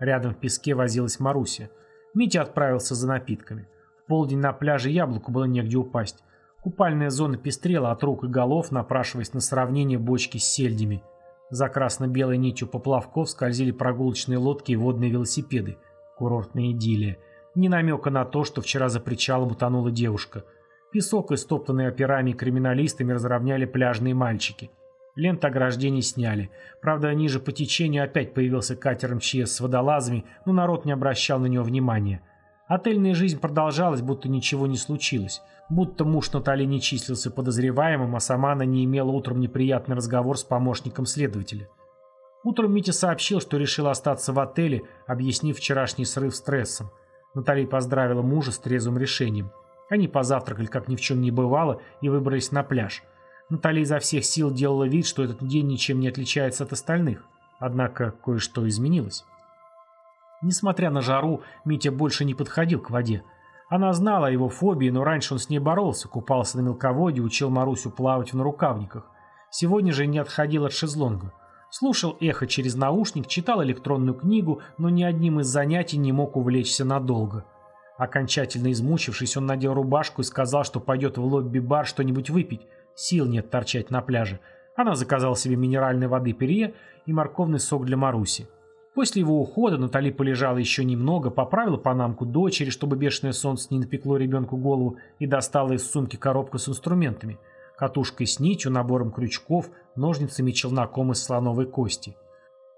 Рядом в песке возилась Маруся. Митя отправился за напитками. В полдень на пляже яблоку было негде упасть. Купальная зона пестрела от рук и голов, напрашиваясь на сравнение бочки с сельдями – за красно-белой нитью поплавков скользили прогулочные лодки и водные велосипеды. Курортная идиллия. Ни намека на то, что вчера за причалом утонула девушка. Песок, истоптанный операми и криминалистами, разровняли пляжные мальчики. Лент ограждений сняли. Правда, ниже по течению опять появился катер МЧС с водолазами, но народ не обращал на него внимания. Отельная жизнь продолжалась, будто ничего не случилось. Будто муж Натали не числился подозреваемым, а сама она не имела утром неприятный разговор с помощником следователя. Утром Митя сообщил, что решил остаться в отеле, объяснив вчерашний срыв стрессом. Наталья поздравила мужа с трезвым решением. Они позавтракали, как ни в чем не бывало, и выбрались на пляж. Наталья изо всех сил делала вид, что этот день ничем не отличается от остальных. Однако кое-что изменилось. Несмотря на жару, Митя больше не подходил к воде. Она знала о его фобии, но раньше он с ней боролся, купался на мелководье, учил Марусю плавать в нарукавниках. Сегодня же не отходил от шезлонга. Слушал эхо через наушник, читал электронную книгу, но ни одним из занятий не мог увлечься надолго. Окончательно измучившись, он надел рубашку и сказал, что пойдет в лобби-бар что-нибудь выпить. Сил нет торчать на пляже. Она заказала себе минеральной воды перье и морковный сок для Маруси. После его ухода Натали полежала еще немного, поправила панамку дочери, чтобы бешеное солнце не напекло ребенку голову, и достала из сумки коробку с инструментами. Катушкой с нитью, набором крючков, ножницами челноком из слоновой кости.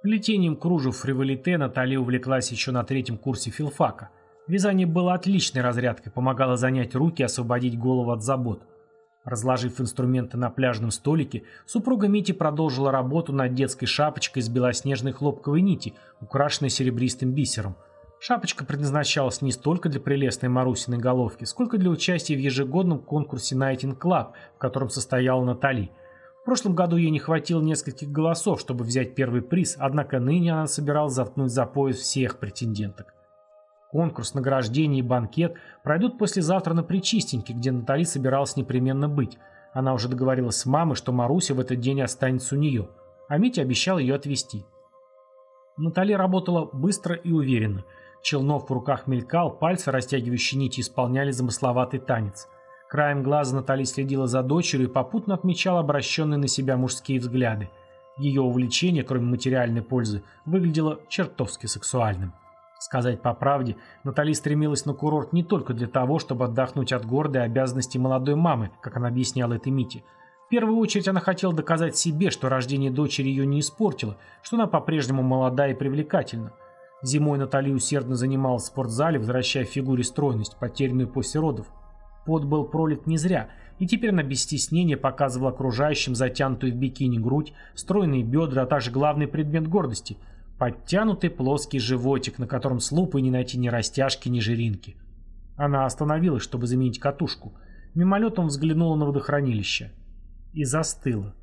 Плетением кружев фриволите Натали увлеклась еще на третьем курсе филфака. Вязание было отличной разрядкой, помогало занять руки и освободить голову от забот. Разложив инструменты на пляжном столике, супруга Мити продолжила работу над детской шапочкой из белоснежной хлопковой нити, украшенной серебристым бисером. Шапочка предназначалась не столько для прелестной Марусиной головки, сколько для участия в ежегодном конкурсе Nighting Club, в котором состояла Натали. В прошлом году ей не хватило нескольких голосов, чтобы взять первый приз, однако ныне она собиралась заткнуть за пояс всех претенденток. Конкурс, награждение и банкет пройдут послезавтра на Причистеньке, где Натали собиралась непременно быть. Она уже договорилась с мамой, что Маруся в этот день останется у нее, а Митя обещал ее отвезти. Натали работала быстро и уверенно. Челнов в руках мелькал, пальцы, растягивающие нити, исполняли замысловатый танец. Краем глаза Натали следила за дочерью и попутно отмечала обращенные на себя мужские взгляды. Ее увлечение, кроме материальной пользы, выглядело чертовски сексуальным. Сказать по правде, Натали стремилась на курорт не только для того, чтобы отдохнуть от гордой обязанности молодой мамы, как она объясняла это Мите. В первую очередь она хотела доказать себе, что рождение дочери ее не испортило, что она по-прежнему молода и привлекательна. Зимой Натали усердно занималась в спортзале, возвращая фигуре стройность, потерянную после родов. Пот был пролит не зря, и теперь она без стеснения показывала окружающим затянутую в бикини грудь, стройные бедра, а также главный предмет гордости – подтянутый плоский животик, на котором с лупой не найти ни растяжки, ни жиринки. Она остановилась, чтобы заменить катушку. Мимолетом взглянула на водохранилище. И застыла.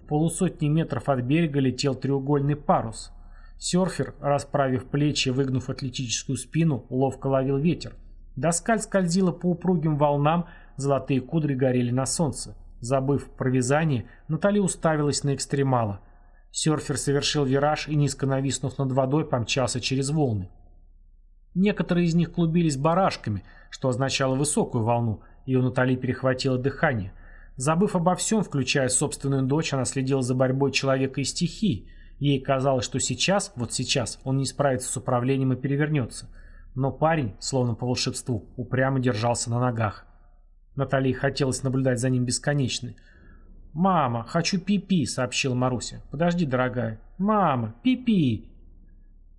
В полусотни метров от берега летел треугольный парус – Серфер, расправив плечи, выгнув атлетическую спину, ловко ловил ветер. Доскаль скользила по упругим волнам, золотые кудри горели на солнце. Забыв про вязание, Натали уставилась на экстремала. Серфер совершил вираж и, низко нависнув над водой, помчался через волны. Некоторые из них клубились барашками, что означало высокую волну, и у Натали перехватило дыхание. Забыв обо всем, включая собственную дочь, она следила за борьбой человека и стихии – Ей казалось, что сейчас, вот сейчас, он не справится с управлением и перевернется. Но парень, словно по волшебству, упрямо держался на ногах. Наталье хотелось наблюдать за ним бесконечно. «Мама, хочу пипи», -пи, — сообщила Маруся. «Подожди, дорогая». «Мама, пипи». -пи.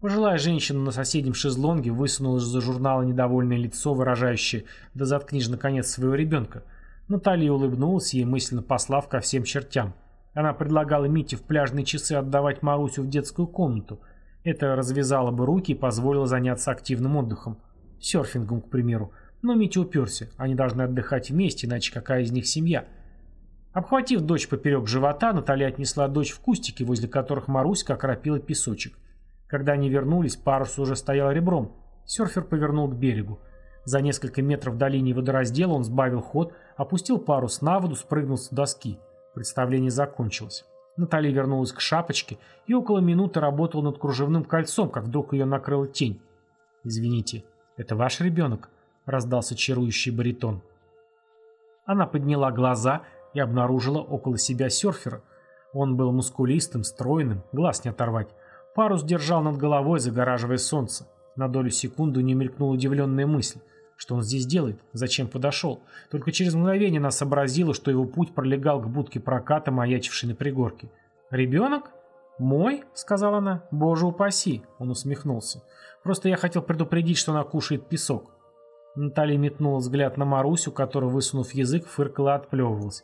Пожилая женщина на соседнем шезлонге высунула из-за журнала недовольное лицо, выражающее «да заткнись наконец своего ребенка». Наталья улыбнулась ей, мысленно послав ко всем чертям. Она предлагала Мите в пляжные часы отдавать Марусю в детскую комнату. Это развязало бы руки и позволило заняться активным отдыхом. Серфингом, к примеру. Но Митя уперся. Они должны отдыхать вместе, иначе какая из них семья? Обхватив дочь поперек живота, Наталья отнесла дочь в кустики, возле которых Маруська окропила песочек. Когда они вернулись, парус уже стоял ребром. Серфер повернул к берегу. За несколько метров до линии водораздела он сбавил ход, опустил парус на воду, спрыгнул с доски. Представление закончилось. Наталья вернулась к шапочке и около минуты работала над кружевным кольцом, как вдруг ее накрыла тень. «Извините, это ваш ребенок?» – раздался чарующий баритон. Она подняла глаза и обнаружила около себя серфера. Он был мускулистым, стройным, глаз не оторвать. Парус держал над головой, загораживая солнце. На долю секунды не мелькнула удивленная мысль. Что он здесь делает? Зачем подошел? Только через мгновение она сообразила, что его путь пролегал к будке проката, маячившей на пригорке. «Ребенок? Мой?» — сказала она. «Боже упаси!» — он усмехнулся. «Просто я хотел предупредить, что она кушает песок». Наталья метнула взгляд на Марусю, которая, высунув язык, фыркала и отплевывалась.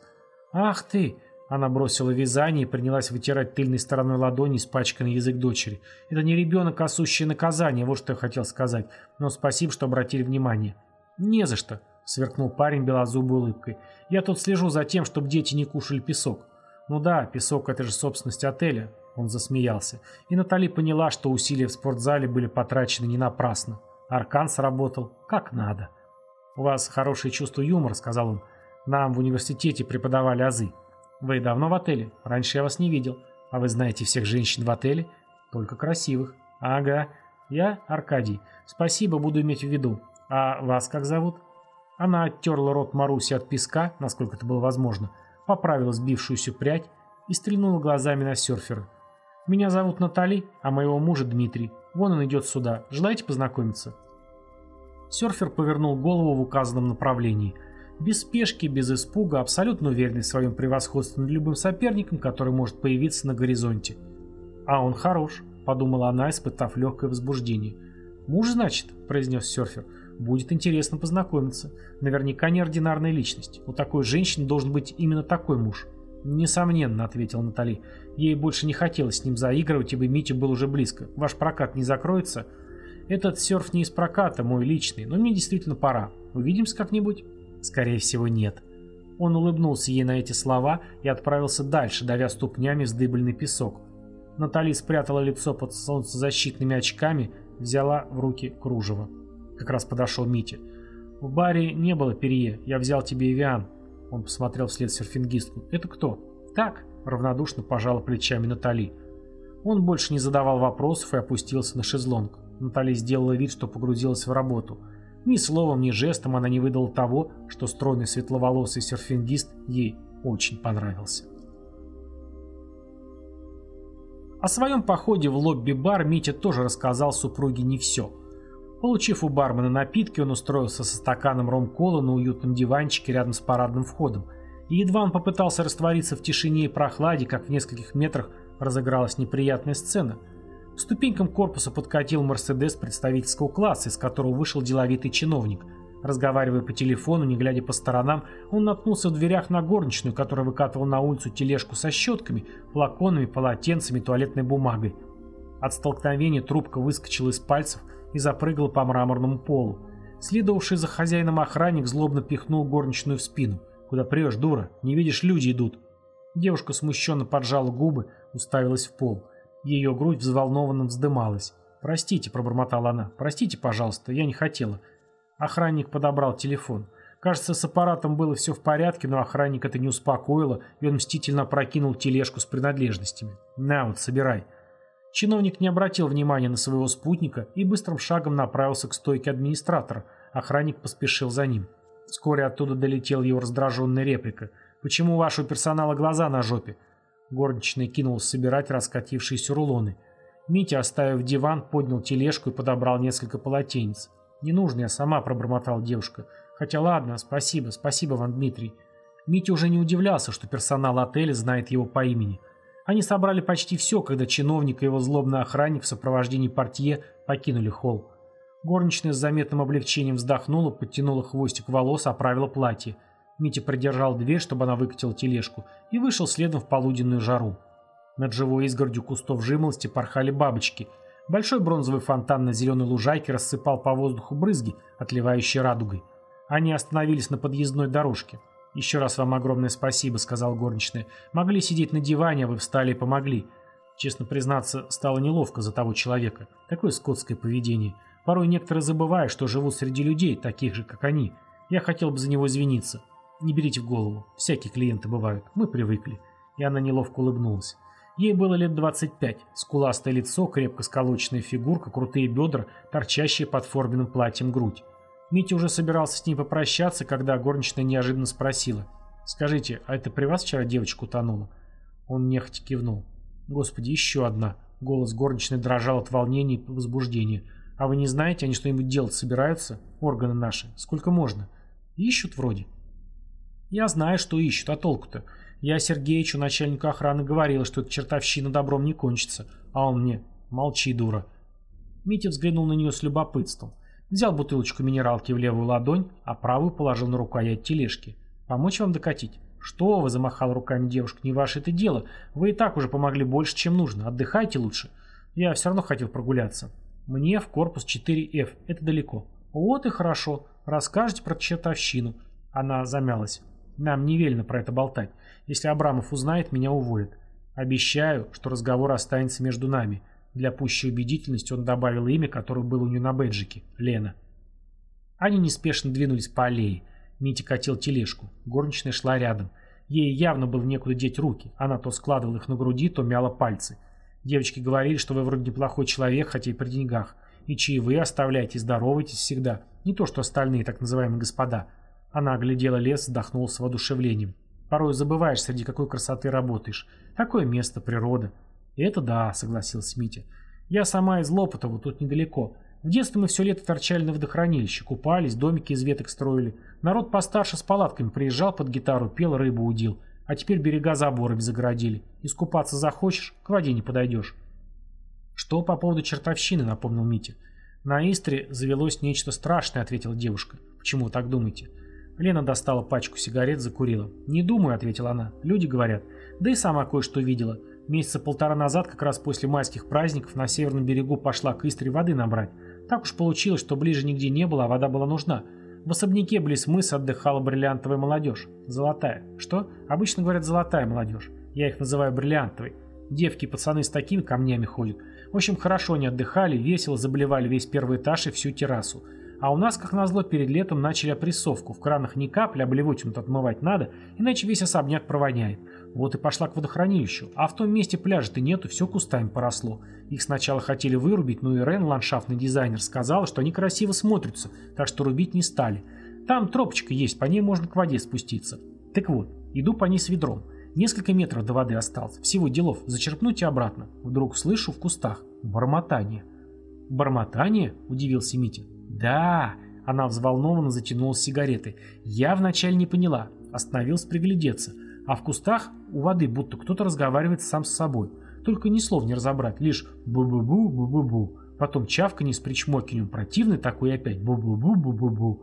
«Ах ты!» Она бросила вязание и принялась вытирать тыльной стороной ладони испачканный язык дочери. «Это не ребенок, а сущее наказание, вот что я хотел сказать. Но спасибо, что обратили внимание». «Не за что», — сверкнул парень белозубой улыбкой. «Я тут слежу за тем, чтобы дети не кушали песок». «Ну да, песок — это же собственность отеля», — он засмеялся. И Натали поняла, что усилия в спортзале были потрачены не напрасно. Аркан сработал как надо. «У вас хорошее чувство юмора», — сказал он. «Нам в университете преподавали азы». «Вы давно в отеле? Раньше я вас не видел. А вы знаете всех женщин в отеле?» «Только красивых». «Ага. Я Аркадий. Спасибо, буду иметь в виду. «А вас как зовут?» Она оттерла рот Маруси от песка, насколько это было возможно, поправила сбившуюся прядь и стрельнула глазами на серфера. «Меня зовут Натали, а моего мужа Дмитрий. Вон он идет сюда. Желаете познакомиться?» Серфер повернул голову в указанном направлении. Без спешки, без испуга, абсолютно уверенный в своем превосходстве над любым соперником, который может появиться на горизонте. «А он хорош», — подумала она, испытав легкое возбуждение. «Муж, значит?» — произнес серфер. Будет интересно познакомиться. Наверняка неординарная личность. У такой женщины должен быть именно такой муж. Несомненно, ответила Натали. Ей больше не хотелось с ним заигрывать, ибо Митя был уже близко. Ваш прокат не закроется? Этот серф не из проката, мой личный, но мне действительно пора. Увидимся как-нибудь? Скорее всего, нет. Он улыбнулся ей на эти слова и отправился дальше, давя ступнями вздыбленный песок. Натали спрятала лицо под солнцезащитными очками, взяла в руки кружево. Как раз подошел Митя. «В баре не было перье, я взял тебе Эвиан». Он посмотрел вслед серфингистку. «Это кто?» «Так», — равнодушно пожала плечами Натали. Он больше не задавал вопросов и опустился на шезлонг. Натали сделала вид, что погрузилась в работу. Ни словом, ни жестом она не выдала того, что стройный светловолосый серфингист ей очень понравился. О своем походе в лобби-бар Митя тоже рассказал супруге не все — Получив у бармена напитки, он устроился со стаканом ром-кола на уютном диванчике рядом с парадным входом. И едва он попытался раствориться в тишине и прохладе, как в нескольких метрах разыгралась неприятная сцена. Ступенькам корпуса подкатил Мерседес представительского класса, из которого вышел деловитый чиновник. Разговаривая по телефону, не глядя по сторонам, он наткнулся в дверях на горничную, которая выкатывала на улицу тележку со щетками, флаконами, полотенцами, туалетной бумагой. От столкновения трубка выскочила из пальцев и запрыгала по мраморному полу. Следовавший за хозяином охранник злобно пихнул горничную в спину. «Куда прешь, дура? Не видишь, люди идут». Девушка смущенно поджала губы, уставилась в пол. Ее грудь взволнованно вздымалась. «Простите», — пробормотала она, — «простите, пожалуйста, я не хотела». Охранник подобрал телефон. Кажется, с аппаратом было все в порядке, но охранник это не успокоило, и он мстительно опрокинул тележку с принадлежностями. «На вот, собирай». Чиновник не обратил внимания на своего спутника и быстрым шагом направился к стойке администратора. Охранник поспешил за ним. Вскоре оттуда долетела его раздраженная реплика. «Почему у вашего персонала глаза на жопе?» Горничная кинулась собирать раскатившиеся рулоны. Митя, оставив диван, поднял тележку и подобрал несколько полотенец. «Не нужно, я сама», — пробормотала девушка. «Хотя ладно, спасибо, спасибо вам, Дмитрий». Митя уже не удивлялся, что персонал отеля знает его по имени. Они собрали почти все, когда чиновник и его злобный охранник в сопровождении портье покинули холл. Горничная с заметным облегчением вздохнула, подтянула хвостик волос, оправила платье. Митя придержал дверь, чтобы она выкатила тележку, и вышел следом в полуденную жару. Над живой изгородью кустов жимолости порхали бабочки. Большой бронзовый фонтан на зеленой лужайке рассыпал по воздуху брызги, отливающие радугой. Они остановились на подъездной дорожке. «Еще раз вам огромное спасибо», — сказал горничная. «Могли сидеть на диване, а вы встали и помогли». Честно признаться, стало неловко за того человека. Такое скотское поведение. Порой некоторые забывают, что живут среди людей, таких же, как они. Я хотел бы за него извиниться. Не берите в голову. Всякие клиенты бывают. Мы привыкли. И она неловко улыбнулась. Ей было лет 25. Скуластое лицо, крепко сколоченная фигурка, крутые бедра, торчащие под форменным платьем грудь. Митя уже собирался с ней попрощаться, когда горничная неожиданно спросила. «Скажите, а это при вас вчера девочка утонула?» Он нехотя кивнул. «Господи, еще одна!» Голос горничной дрожал от волнения и возбуждения. «А вы не знаете, они что-нибудь делать собираются? Органы наши. Сколько можно?» «Ищут вроде». «Я знаю, что ищут, а толку-то? Я Сергеичу, начальнику охраны, говорила, что эта чертовщина добром не кончится. А он мне «Молчи, дура». Митя взглянул на нее с любопытством. Взял бутылочку минералки в левую ладонь, а правую положил на рукоять тележки. «Помочь вам докатить?» «Что вы?» – замахал руками девушка. «Не ваше это дело. Вы и так уже помогли больше, чем нужно. Отдыхайте лучше. Я все равно хотел прогуляться. Мне в корпус 4F. Это далеко». «Вот и хорошо. Расскажете про чертовщину». Она замялась. «Нам не велено про это болтать. Если Абрамов узнает, меня уволят. Обещаю, что разговор останется между нами. Для пущей убедительности он добавил имя, которое было у нее на бэджике – Лена. Они неспешно двинулись по аллее. Митя катил тележку. Горничная шла рядом. Ей явно было некуда деть руки. Она то складывала их на груди, то мяла пальцы. Девочки говорили, что вы вроде неплохой человек, хотя и при деньгах. И чаевые оставляйте, здоровайтесь всегда. Не то, что остальные так называемые господа. Она оглядела лес, вздохнула с воодушевлением. Порой забываешь, среди какой красоты работаешь. Такое место, природа. «Это да», — согласился Митя. «Я сама из Лопотова, тут недалеко. В детстве мы все лето торчали на водохранилище, купались, домики из веток строили. Народ постарше с палатками приезжал под гитару, пел, рыбу удил. А теперь берега заборами загородили. Искупаться захочешь, к воде не подойдешь». «Что по поводу чертовщины?» — напомнил Митя. «На Истре завелось нечто страшное», — ответила девушка. «Почему вы так думаете?» Лена достала пачку сигарет, закурила. «Не думаю», — ответила она. «Люди говорят. Да и сама кое-что видела. Месяца полтора назад, как раз после майских праздников, на северном берегу пошла к Истре воды набрать. Так уж получилось, что ближе нигде не было, а вода была нужна. В особняке близ мыса отдыхала бриллиантовая молодежь. Золотая. Что? Обычно говорят золотая молодежь. Я их называю бриллиантовой. Девки и пацаны с такими камнями ходят. В общем, хорошо они отдыхали, весело заболевали весь первый этаж и всю террасу. А у нас, как назло, перед летом начали опрессовку. В кранах ни капли, а блевотину отмывать надо, иначе весь особняк провоняет. Вот и пошла к водохранилищу. А в том месте пляжа-то нету, все кустами поросло. Их сначала хотели вырубить, но Ирен, ландшафтный дизайнер, сказала, что они красиво смотрятся, так что рубить не стали. Там тропочка есть, по ней можно к воде спуститься. Так вот, иду по ней с ведром. Несколько метров до воды осталось. Всего делов. Зачерпнуть и обратно. Вдруг слышу в кустах бормотание. «Бормотание?» – удивился Митя. «Да!» – она взволнованно затянулась сигаретой. «Я вначале не поняла. Остановился приглядеться. А в кустах у воды будто кто-то разговаривает сам с собой. Только ни слов не разобрать, лишь бу-бу-бу, бу-бу-бу. Потом чавканье с причмокинем, противный такой опять бу-бу-бу, бу-бу-бу.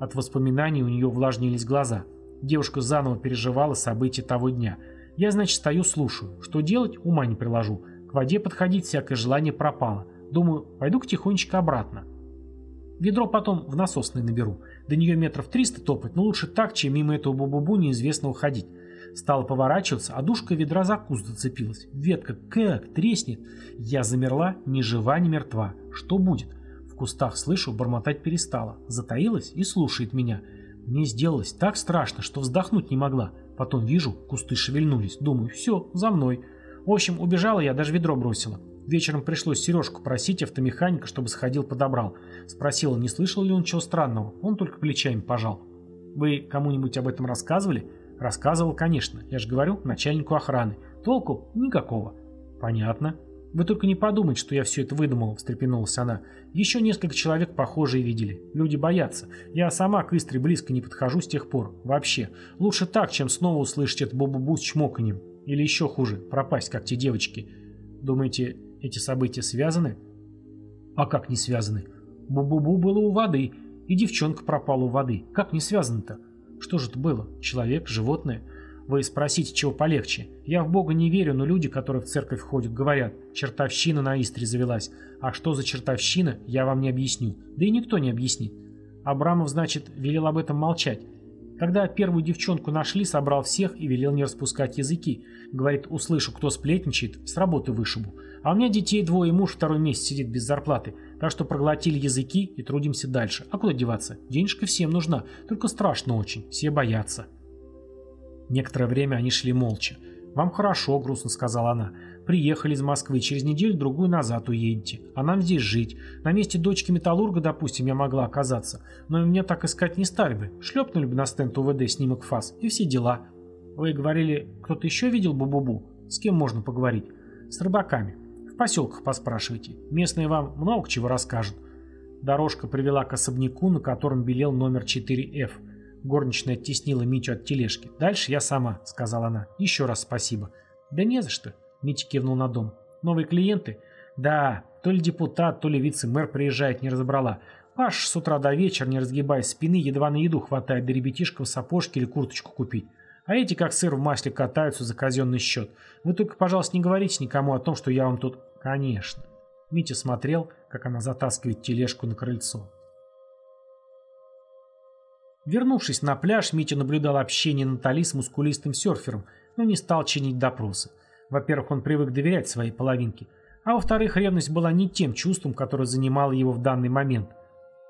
От воспоминаний у нее влажнились глаза. Девушка заново переживала события того дня. Я, значит, стою, слушаю. Что делать, ума не приложу. К воде подходить всякое желание пропало. Думаю, пойду-ка тихонечко обратно. Ведро потом в насосный наберу. До нее метров триста топать, но лучше так, чем мимо этого бу-бу-бу неизвестного ходить. Стала поворачиваться, а душка ведра за куст зацепилась. Ветка как треснет. Я замерла, ни жива, ни мертва. Что будет? В кустах слышу, бормотать перестала. Затаилась и слушает меня. Мне сделалось так страшно, что вздохнуть не могла. Потом вижу, кусты шевельнулись. Думаю, все, за мной. В общем, убежала я, даже ведро бросила. Вечером пришлось Сережку просить автомеханика, чтобы сходил подобрал. Спросила, не слышал ли он чего странного. Он только плечами пожал. Вы кому-нибудь об этом рассказывали? Рассказывал, конечно. Я же говорю, начальнику охраны. Толку никакого. Понятно. Вы только не подумайте, что я все это выдумал, встрепенулась она. Еще несколько человек похожие видели. Люди боятся. Я сама к Истре близко не подхожу с тех пор. Вообще. Лучше так, чем снова услышать это бу-бу-бу с чмоканьем. Или еще хуже, пропасть, как те девочки. Думаете, эти события связаны? А как не связаны? Бу-бу-бу было у воды, и девчонка пропала у воды. Как не связано-то? Что же это было? Человек? Животное? Вы спросите, чего полегче. Я в Бога не верю, но люди, которые в церковь ходят, говорят, чертовщина на Истре завелась. А что за чертовщина, я вам не объясню. Да и никто не объяснит. Абрамов, значит, велел об этом молчать. Когда первую девчонку нашли, собрал всех и велел не распускать языки. Говорит, услышу, кто сплетничает, с работы вышибу. А у меня детей двое, муж второй месяц сидит без зарплаты. Так что проглотили языки и трудимся дальше. А куда деваться? Денежка всем нужна, только страшно очень, все боятся. Некоторое время они шли молча. «Вам хорошо», — грустно сказала она. «Приехали из Москвы, через неделю-другую назад уедете. А нам здесь жить. На месте дочки металлурга, допустим, я могла оказаться. Но меня так искать не стали бы. Шлепнули бы на стенд УВД снимок ФАС и все дела. Вы говорили, кто-то еще видел Бу-Бу-Бу? С кем можно поговорить? С рыбаками. В поселках поспрашивайте. Местные вам много чего расскажут». Дорожка привела к особняку, на котором белел номер 4F. Горничная оттеснила Митю от тележки. «Дальше я сама», — сказала она. «Еще раз спасибо». «Да не за что», — Митя кивнул на дом. «Новые клиенты?» «Да, то ли депутат, то ли вице-мэр приезжает, не разобрала. Паш с утра до вечера, не разгибая спины, едва на еду хватает, да ребятишкам сапожки или курточку купить. А эти, как сыр в масле, катаются за казенный счет. Вы только, пожалуйста, не говорите никому о том, что я вам тут...» «Конечно». Митя смотрел, как она затаскивает тележку на крыльцо. Вернувшись на пляж, Митя наблюдал общение Натали с мускулистым серфером, но не стал чинить допросы. Во-первых, он привык доверять своей половинке, а во-вторых, ревность была не тем чувством, которое занимало его в данный момент.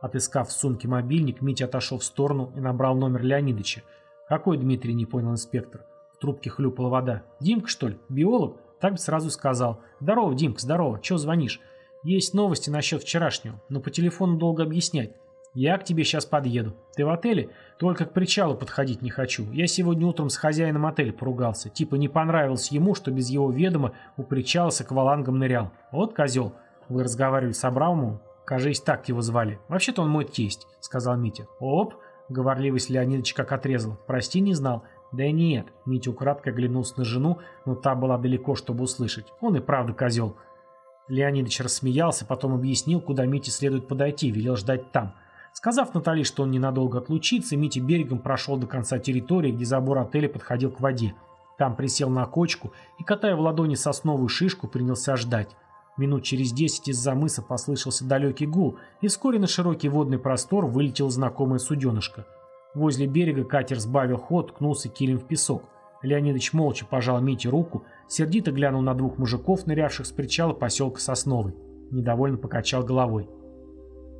Отыскав в сумке мобильник, Митя отошел в сторону и набрал номер Леонидыча. «Какой Дмитрий?» – не понял инспектор. В трубке хлюпала вода. «Димка, что ли? Биолог?» Так бы сразу сказал. «Здорово, Димка, здорово. Чего звонишь?» «Есть новости насчет вчерашнего, но по телефону долго объяснять. «Я к тебе сейчас подъеду. Ты в отеле? Только к причалу подходить не хочу. Я сегодня утром с хозяином отеля поругался. Типа не понравилось ему, что без его ведома у причала с аквалангом нырял. Вот козел. Вы разговаривали с Абрамовым? Кажись, так его звали. Вообще-то он мой тесть», — сказал Митя. «Оп!» — говорливость Леонидович как отрезал. «Прости, не знал». «Да нет», — Митя украдкой оглянулся на жену, но та была далеко, чтобы услышать. «Он и правда козел». Леонидович рассмеялся, потом объяснил, куда Мите следует подойти, велел ждать там. Сказав Натали, что он ненадолго отлучится, Митя берегом прошел до конца территории, где забор отеля подходил к воде. Там присел на кочку и, катая в ладони сосновую шишку, принялся ждать. Минут через десять из-за мыса послышался далекий гул, и вскоре на широкий водный простор вылетел знакомое суденышко. Возле берега катер сбавил ход, ткнулся килем в песок. Леонидович молча пожал Мите руку, сердито глянул на двух мужиков, нырявших с причала поселка Сосновый. Недовольно покачал головой.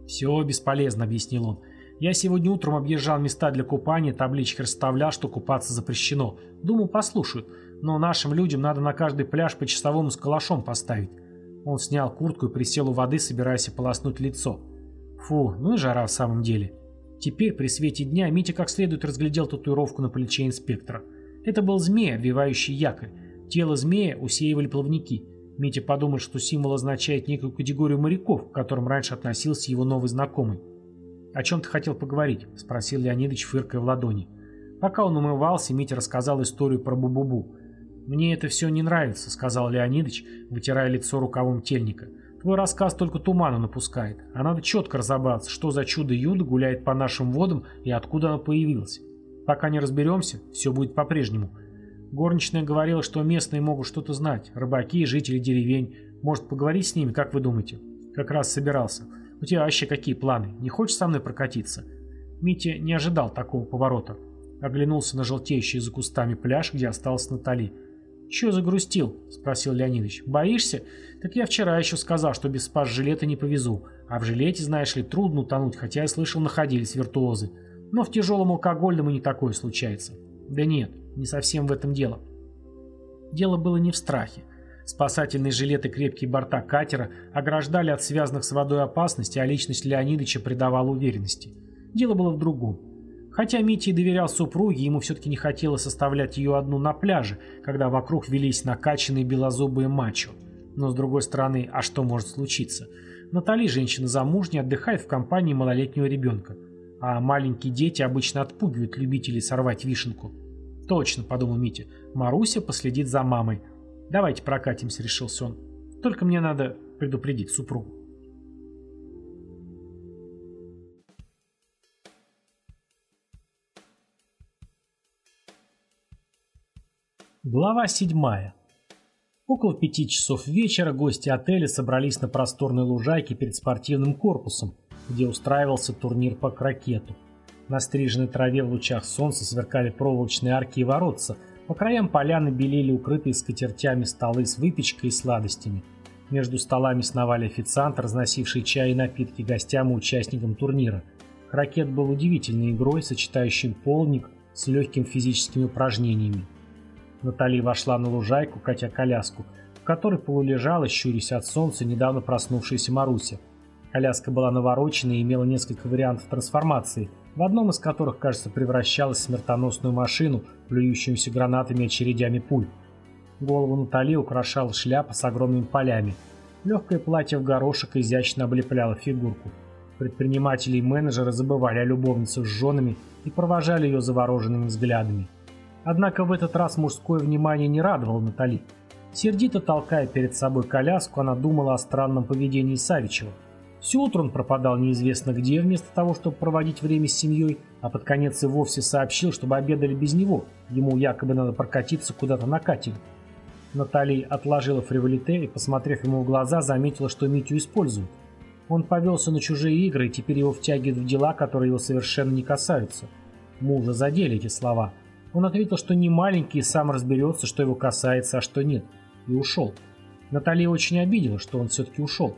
«Все бесполезно», — объяснил он. «Я сегодня утром объезжал места для купания, таблички расставлял, что купаться запрещено. Думал, послушают. Но нашим людям надо на каждый пляж по часовому с калашом поставить». Он снял куртку и присел у воды, собираясь ополоснуть лицо. Фу, ну и жара в самом деле. Теперь, при свете дня, Митя как следует разглядел татуировку на плече инспектора. Это был змей, обвивающий якорь. Тело змея усеивали плавники. Митя подумал, что символ означает некую категорию моряков, к которым раньше относился его новый знакомый. «О чем ты хотел поговорить?» – спросил Леонидович, фыркая в ладони. Пока он умывался, Митя рассказал историю про Бубубу. «Мне это все не нравится», — сказал Леонидыч, вытирая лицо рукавом тельника. «Твой рассказ только туману напускает, а надо четко разобраться, что за чудо-юдо гуляет по нашим водам и откуда оно появилось. Пока не разберемся, все будет по-прежнему. Горничная говорила, что местные могут что-то знать, рыбаки, жители деревень. Может, поговорить с ними, как вы думаете?» «Как раз собирался. У тебя вообще какие планы? Не хочешь со мной прокатиться?» Митя не ожидал такого поворота. Оглянулся на желтеющий за кустами пляж, где осталась Натали. «Чего загрустил?» – спросил Леонидович. «Боишься? Так я вчера еще сказал, что без спас-жилета не повезу. А в жилете, знаешь ли, трудно утонуть, хотя я слышал, находились виртуозы. Но в тяжелом алкогольном и не такое случается». «Да нет, не совсем в этом дело». Дело было не в страхе. Спасательные жилеты крепкие борта катера ограждали от связанных с водой опасности, а личность Леонидовича придавала уверенности. Дело было в другом. Хотя Митя доверял супруге, ему все-таки не хотелось оставлять ее одну на пляже, когда вокруг велись накачанные белозубые мачо. Но с другой стороны, а что может случиться? Натали, женщина замужняя, отдыхает в компании малолетнего ребенка. А маленькие дети обычно отпугивают любителей сорвать вишенку. «Точно», — подумал Митя, — «Маруся последит за мамой». «Давайте прокатимся», — решился он. «Только мне надо предупредить супругу». Глава 7. Около пяти часов вечера гости отеля собрались на просторной лужайке перед спортивным корпусом, где устраивался турнир по крокету. На стриженной траве в лучах солнца сверкали проволочные арки и воротца, по краям поляны белели укрытые скатертями столы с выпечкой и сладостями. Между столами сновали официанты, разносившие чай и напитки гостям и участникам турнира. Крокет был удивительной игрой, сочетающей полник с легкими физическими упражнениями. Натали вошла на лужайку, катя коляску, в которой полулежала, щурясь от солнца, недавно проснувшаяся Маруся. Коляска была наворочена и имела несколько вариантов трансформации, в одном из которых, кажется, превращалась в смертоносную машину, плюющуюся гранатами и очередями пуль. Голову Натали украшала шляпа с огромными полями. Легкое платье в горошек изящно облепляло фигурку. Предприниматели и менеджеры забывали о любовнице с женами и провожали ее завороженными взглядами. Однако в этот раз мужское внимание не радовало Натали. Сердито толкая перед собой коляску, она думала о странном поведении Савичева. Все утро он пропадал неизвестно где, вместо того, чтобы проводить время с семьей, а под конец и вовсе сообщил, чтобы обедали без него. Ему якобы надо прокатиться куда-то на катере. Натали отложила фриволите и, посмотрев ему в глаза, заметила, что Митю используют. Он повелся на чужие игры, и теперь его втягивают в дела, которые его совершенно не касаются. Мужа задели эти слова – он ответил, что не маленький и сам разберется, что его касается, а что нет, и ушел. Наталья очень обидела, что он все-таки ушел.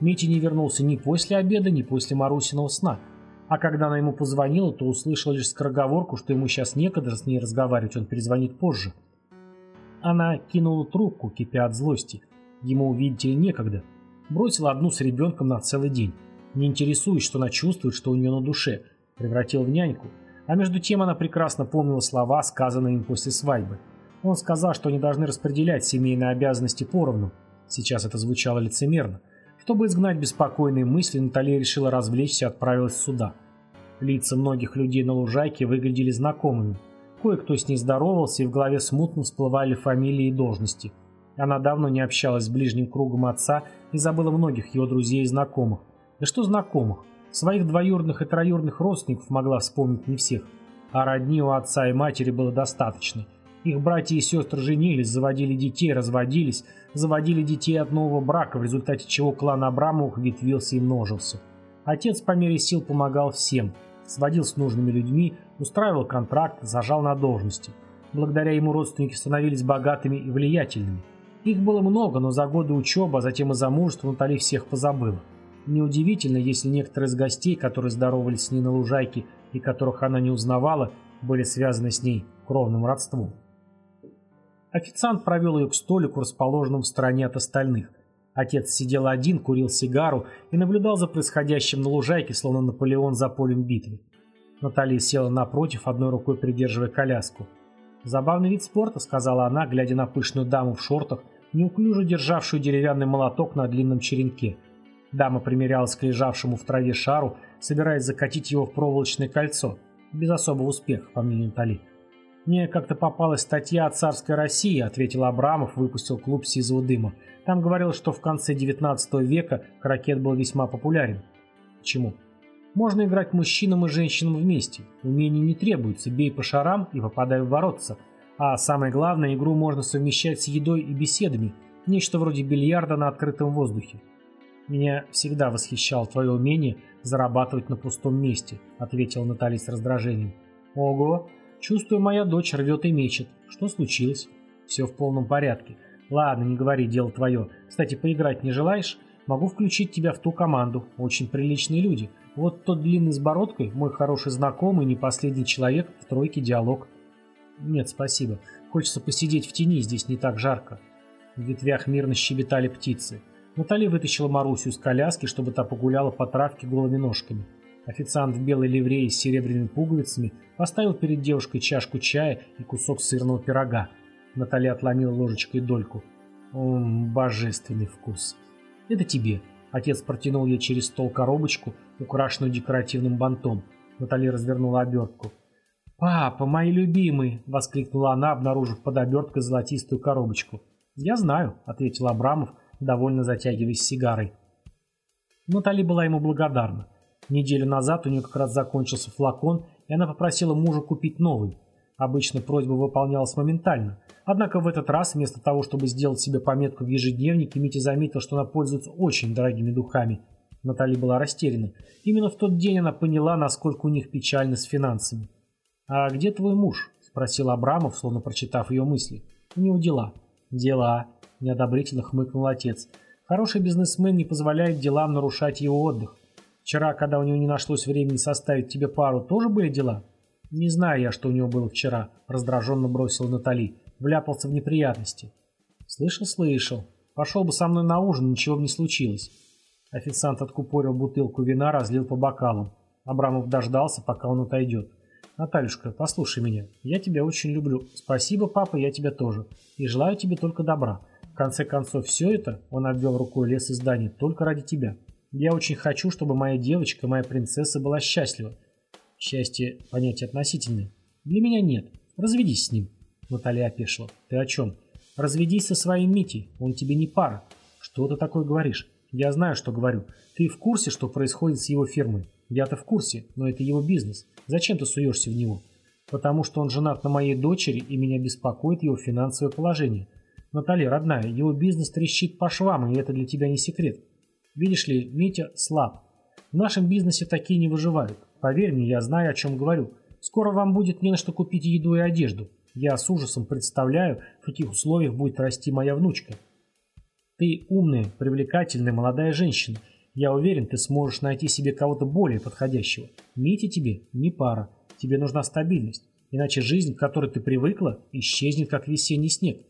Митя не вернулся ни после обеда, ни после Марусиного сна. А когда она ему позвонила, то услышала лишь скороговорку, что ему сейчас некогда с ней разговаривать, он перезвонит позже. Она кинула трубку, кипя от злости. Ему, видите ли, некогда. Бросила одну с ребенком на целый день. Не интересуясь, что она чувствует, что у нее на душе. Превратил в няньку. А между тем она прекрасно помнила слова, сказанные им после свадьбы. Он сказал, что они должны распределять семейные обязанности поровну. Сейчас это звучало лицемерно. Чтобы изгнать беспокойные мысли, Наталья решила развлечься и отправилась сюда. Лица многих людей на лужайке выглядели знакомыми. Кое-кто с ней здоровался, и в голове смутно всплывали фамилии и должности. Она давно не общалась с ближним кругом отца и забыла многих его друзей и знакомых. Да что знакомых? Своих двоюродных и троюродных родственников могла вспомнить не всех, а родни у отца и матери было достаточно. Их братья и сестры женились, заводили детей, разводились, заводили детей от нового брака, в результате чего клан Абрамовых ветвился и множился. Отец по мере сил помогал всем, сводил с нужными людьми, устраивал контракт, зажал на должности. Благодаря ему родственники становились богатыми и влиятельными. Их было много, но за годы учебы, а затем и замужества Натали всех позабыла. Неудивительно, если некоторые из гостей, которые здоровались с ней на лужайке и которых она не узнавала, были связаны с ней кровным родством. Официант провел ее к столику, расположенному в стороне от остальных. Отец сидел один, курил сигару и наблюдал за происходящим на лужайке, словно Наполеон за полем битвы. Наталья села напротив, одной рукой придерживая коляску. «Забавный вид спорта», — сказала она, глядя на пышную даму в шортах, неуклюже державшую деревянный молоток на длинном черенке. Дама примерялась к лежавшему в траве шару, собираясь закатить его в проволочное кольцо. Без особого успеха, по мнению Натали. «Мне как-то попалась статья о царской России», — ответил Абрамов, выпустил клуб сизого дыма. Там говорилось, что в конце 19 века крокет был весьма популярен. Почему? Можно играть мужчинам и женщинам вместе. Умений не требуется, бей по шарам и попадай в воротца. А самое главное, игру можно совмещать с едой и беседами, нечто вроде бильярда на открытом воздухе. «Меня всегда восхищало твое умение зарабатывать на пустом месте», — ответила Наталья с раздражением. «Ого! Чувствую, моя дочь рвет и мечет. Что случилось?» «Все в полном порядке. Ладно, не говори, дело твое. Кстати, поиграть не желаешь? Могу включить тебя в ту команду. Очень приличные люди. Вот тот длинный с бородкой, мой хороший знакомый, не последний человек, в тройке диалог». «Нет, спасибо. Хочется посидеть в тени, здесь не так жарко». В ветвях мирно щебетали птицы. Натали вытащила Марусю из коляски, чтобы та погуляла по травке голыми ножками. Официант в белой ливрее с серебряными пуговицами поставил перед девушкой чашку чая и кусок сырного пирога. Наталья отломила ложечкой дольку. Ммм, божественный вкус. Это тебе. Отец протянул ей через стол коробочку, украшенную декоративным бантом. Наталья развернула обертку. «Папа, мои любимые!» — воскликнула она, обнаружив под оберткой золотистую коробочку. «Я знаю», — ответил Абрамов, — довольно затягиваясь сигарой. Натали была ему благодарна. Неделю назад у нее как раз закончился флакон, и она попросила мужа купить новый. Обычно просьба выполнялась моментально. Однако в этот раз, вместо того, чтобы сделать себе пометку в ежедневнике, Митя заметил, что она пользуется очень дорогими духами. Натали была растеряна. Именно в тот день она поняла, насколько у них печально с финансами. «А где твой муж?» – спросил Абрамов, словно прочитав ее мысли. «У него дела». «Дела», – неодобрительно хмыкнул отец. «Хороший бизнесмен не позволяет делам нарушать его отдых. Вчера, когда у него не нашлось времени составить тебе пару, тоже были дела?» «Не знаю я, что у него было вчера», – раздраженно бросил Натали. Вляпался в неприятности. «Слышал, слышал. Пошел бы со мной на ужин, ничего бы не случилось». Официант откупорил бутылку вина, разлил по бокалам. Абрамов дождался, пока он отойдет. «Натальюшка, послушай меня. Я тебя очень люблю. Спасибо, папа, я тебя тоже. И желаю тебе только добра конце концов, все это, он обвел рукой лес и здание, только ради тебя. Я очень хочу, чтобы моя девочка, моя принцесса была счастлива. Счастье – понятие относительное. Для меня нет. Разведись с ним. Наталья опешила. Ты о чем? Разведись со своим Митей, он тебе не пара. Что ты такое говоришь? Я знаю, что говорю. Ты в курсе, что происходит с его фирмой? Я-то в курсе, но это его бизнес. Зачем ты суешься в него? Потому что он женат на моей дочери, и меня беспокоит его финансовое положение. Наталья, родная, его бизнес трещит по швам, и это для тебя не секрет. Видишь ли, Митя слаб. В нашем бизнесе такие не выживают. Поверь мне, я знаю, о чем говорю. Скоро вам будет не на что купить еду и одежду. Я с ужасом представляю, в каких условиях будет расти моя внучка. Ты умная, привлекательная молодая женщина. Я уверен, ты сможешь найти себе кого-то более подходящего. Митя тебе не пара. Тебе нужна стабильность. Иначе жизнь, к которой ты привыкла, исчезнет, как весенний снег.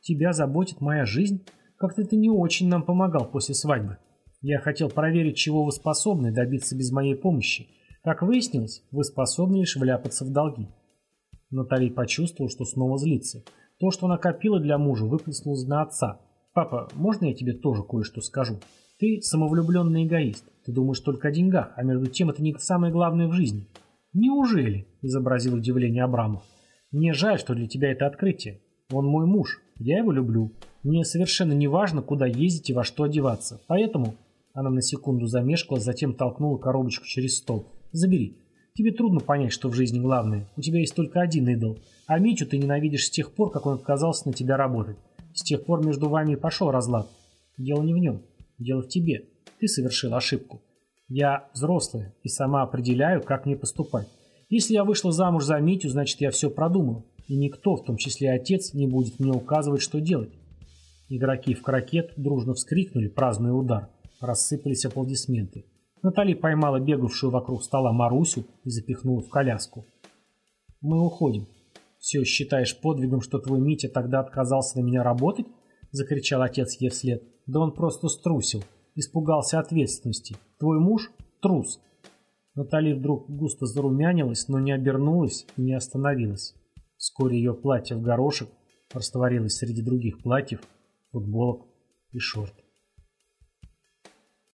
Тебя заботит моя жизнь? Как-то ты не очень нам помогал после свадьбы. Я хотел проверить, чего вы способны добиться без моей помощи. Как выяснилось, вы способны лишь вляпаться в долги. Натали почувствовал, что снова злится. То, что накопила для мужа, выплеснулось на отца. «Папа, можно я тебе тоже кое-что скажу? Ты самовлюбленный эгоист. Ты думаешь только о деньгах, а между тем это не самое главное в жизни». «Неужели?» – изобразил удивление Абрамов. «Мне жаль, что для тебя это открытие. Он мой муж. Я его люблю. Мне совершенно не важно, куда ездить и во что одеваться. Поэтому...» Она на секунду замешкалась, затем толкнула коробочку через стол. «Забери. Тебе трудно понять, что в жизни главное. У тебя есть только один идол. А Митю ты ненавидишь с тех пор, как он отказался на тебя работать. С тех пор между вами и пошел разлад. Дело не в нем. Дело в тебе. Ты совершил ошибку. Я взрослая и сама определяю, как мне поступать. Если я вышла замуж за Митю, значит я все продумала и никто, в том числе отец, не будет мне указывать, что делать. Игроки в крокет дружно вскрикнули, празднуя удар. Рассыпались аплодисменты. Натали поймала бегавшую вокруг стола Марусю и запихнула в коляску. «Мы уходим. Все считаешь подвигом, что твой Митя тогда отказался на меня работать?» — закричал отец ей вслед. «Да он просто струсил. Испугался ответственности. Твой муж — трус». Натали вдруг густо зарумянилась, но не обернулась и не остановилась. Вскоре ее платье в горошек растворилось среди других платьев, футболок и шорт.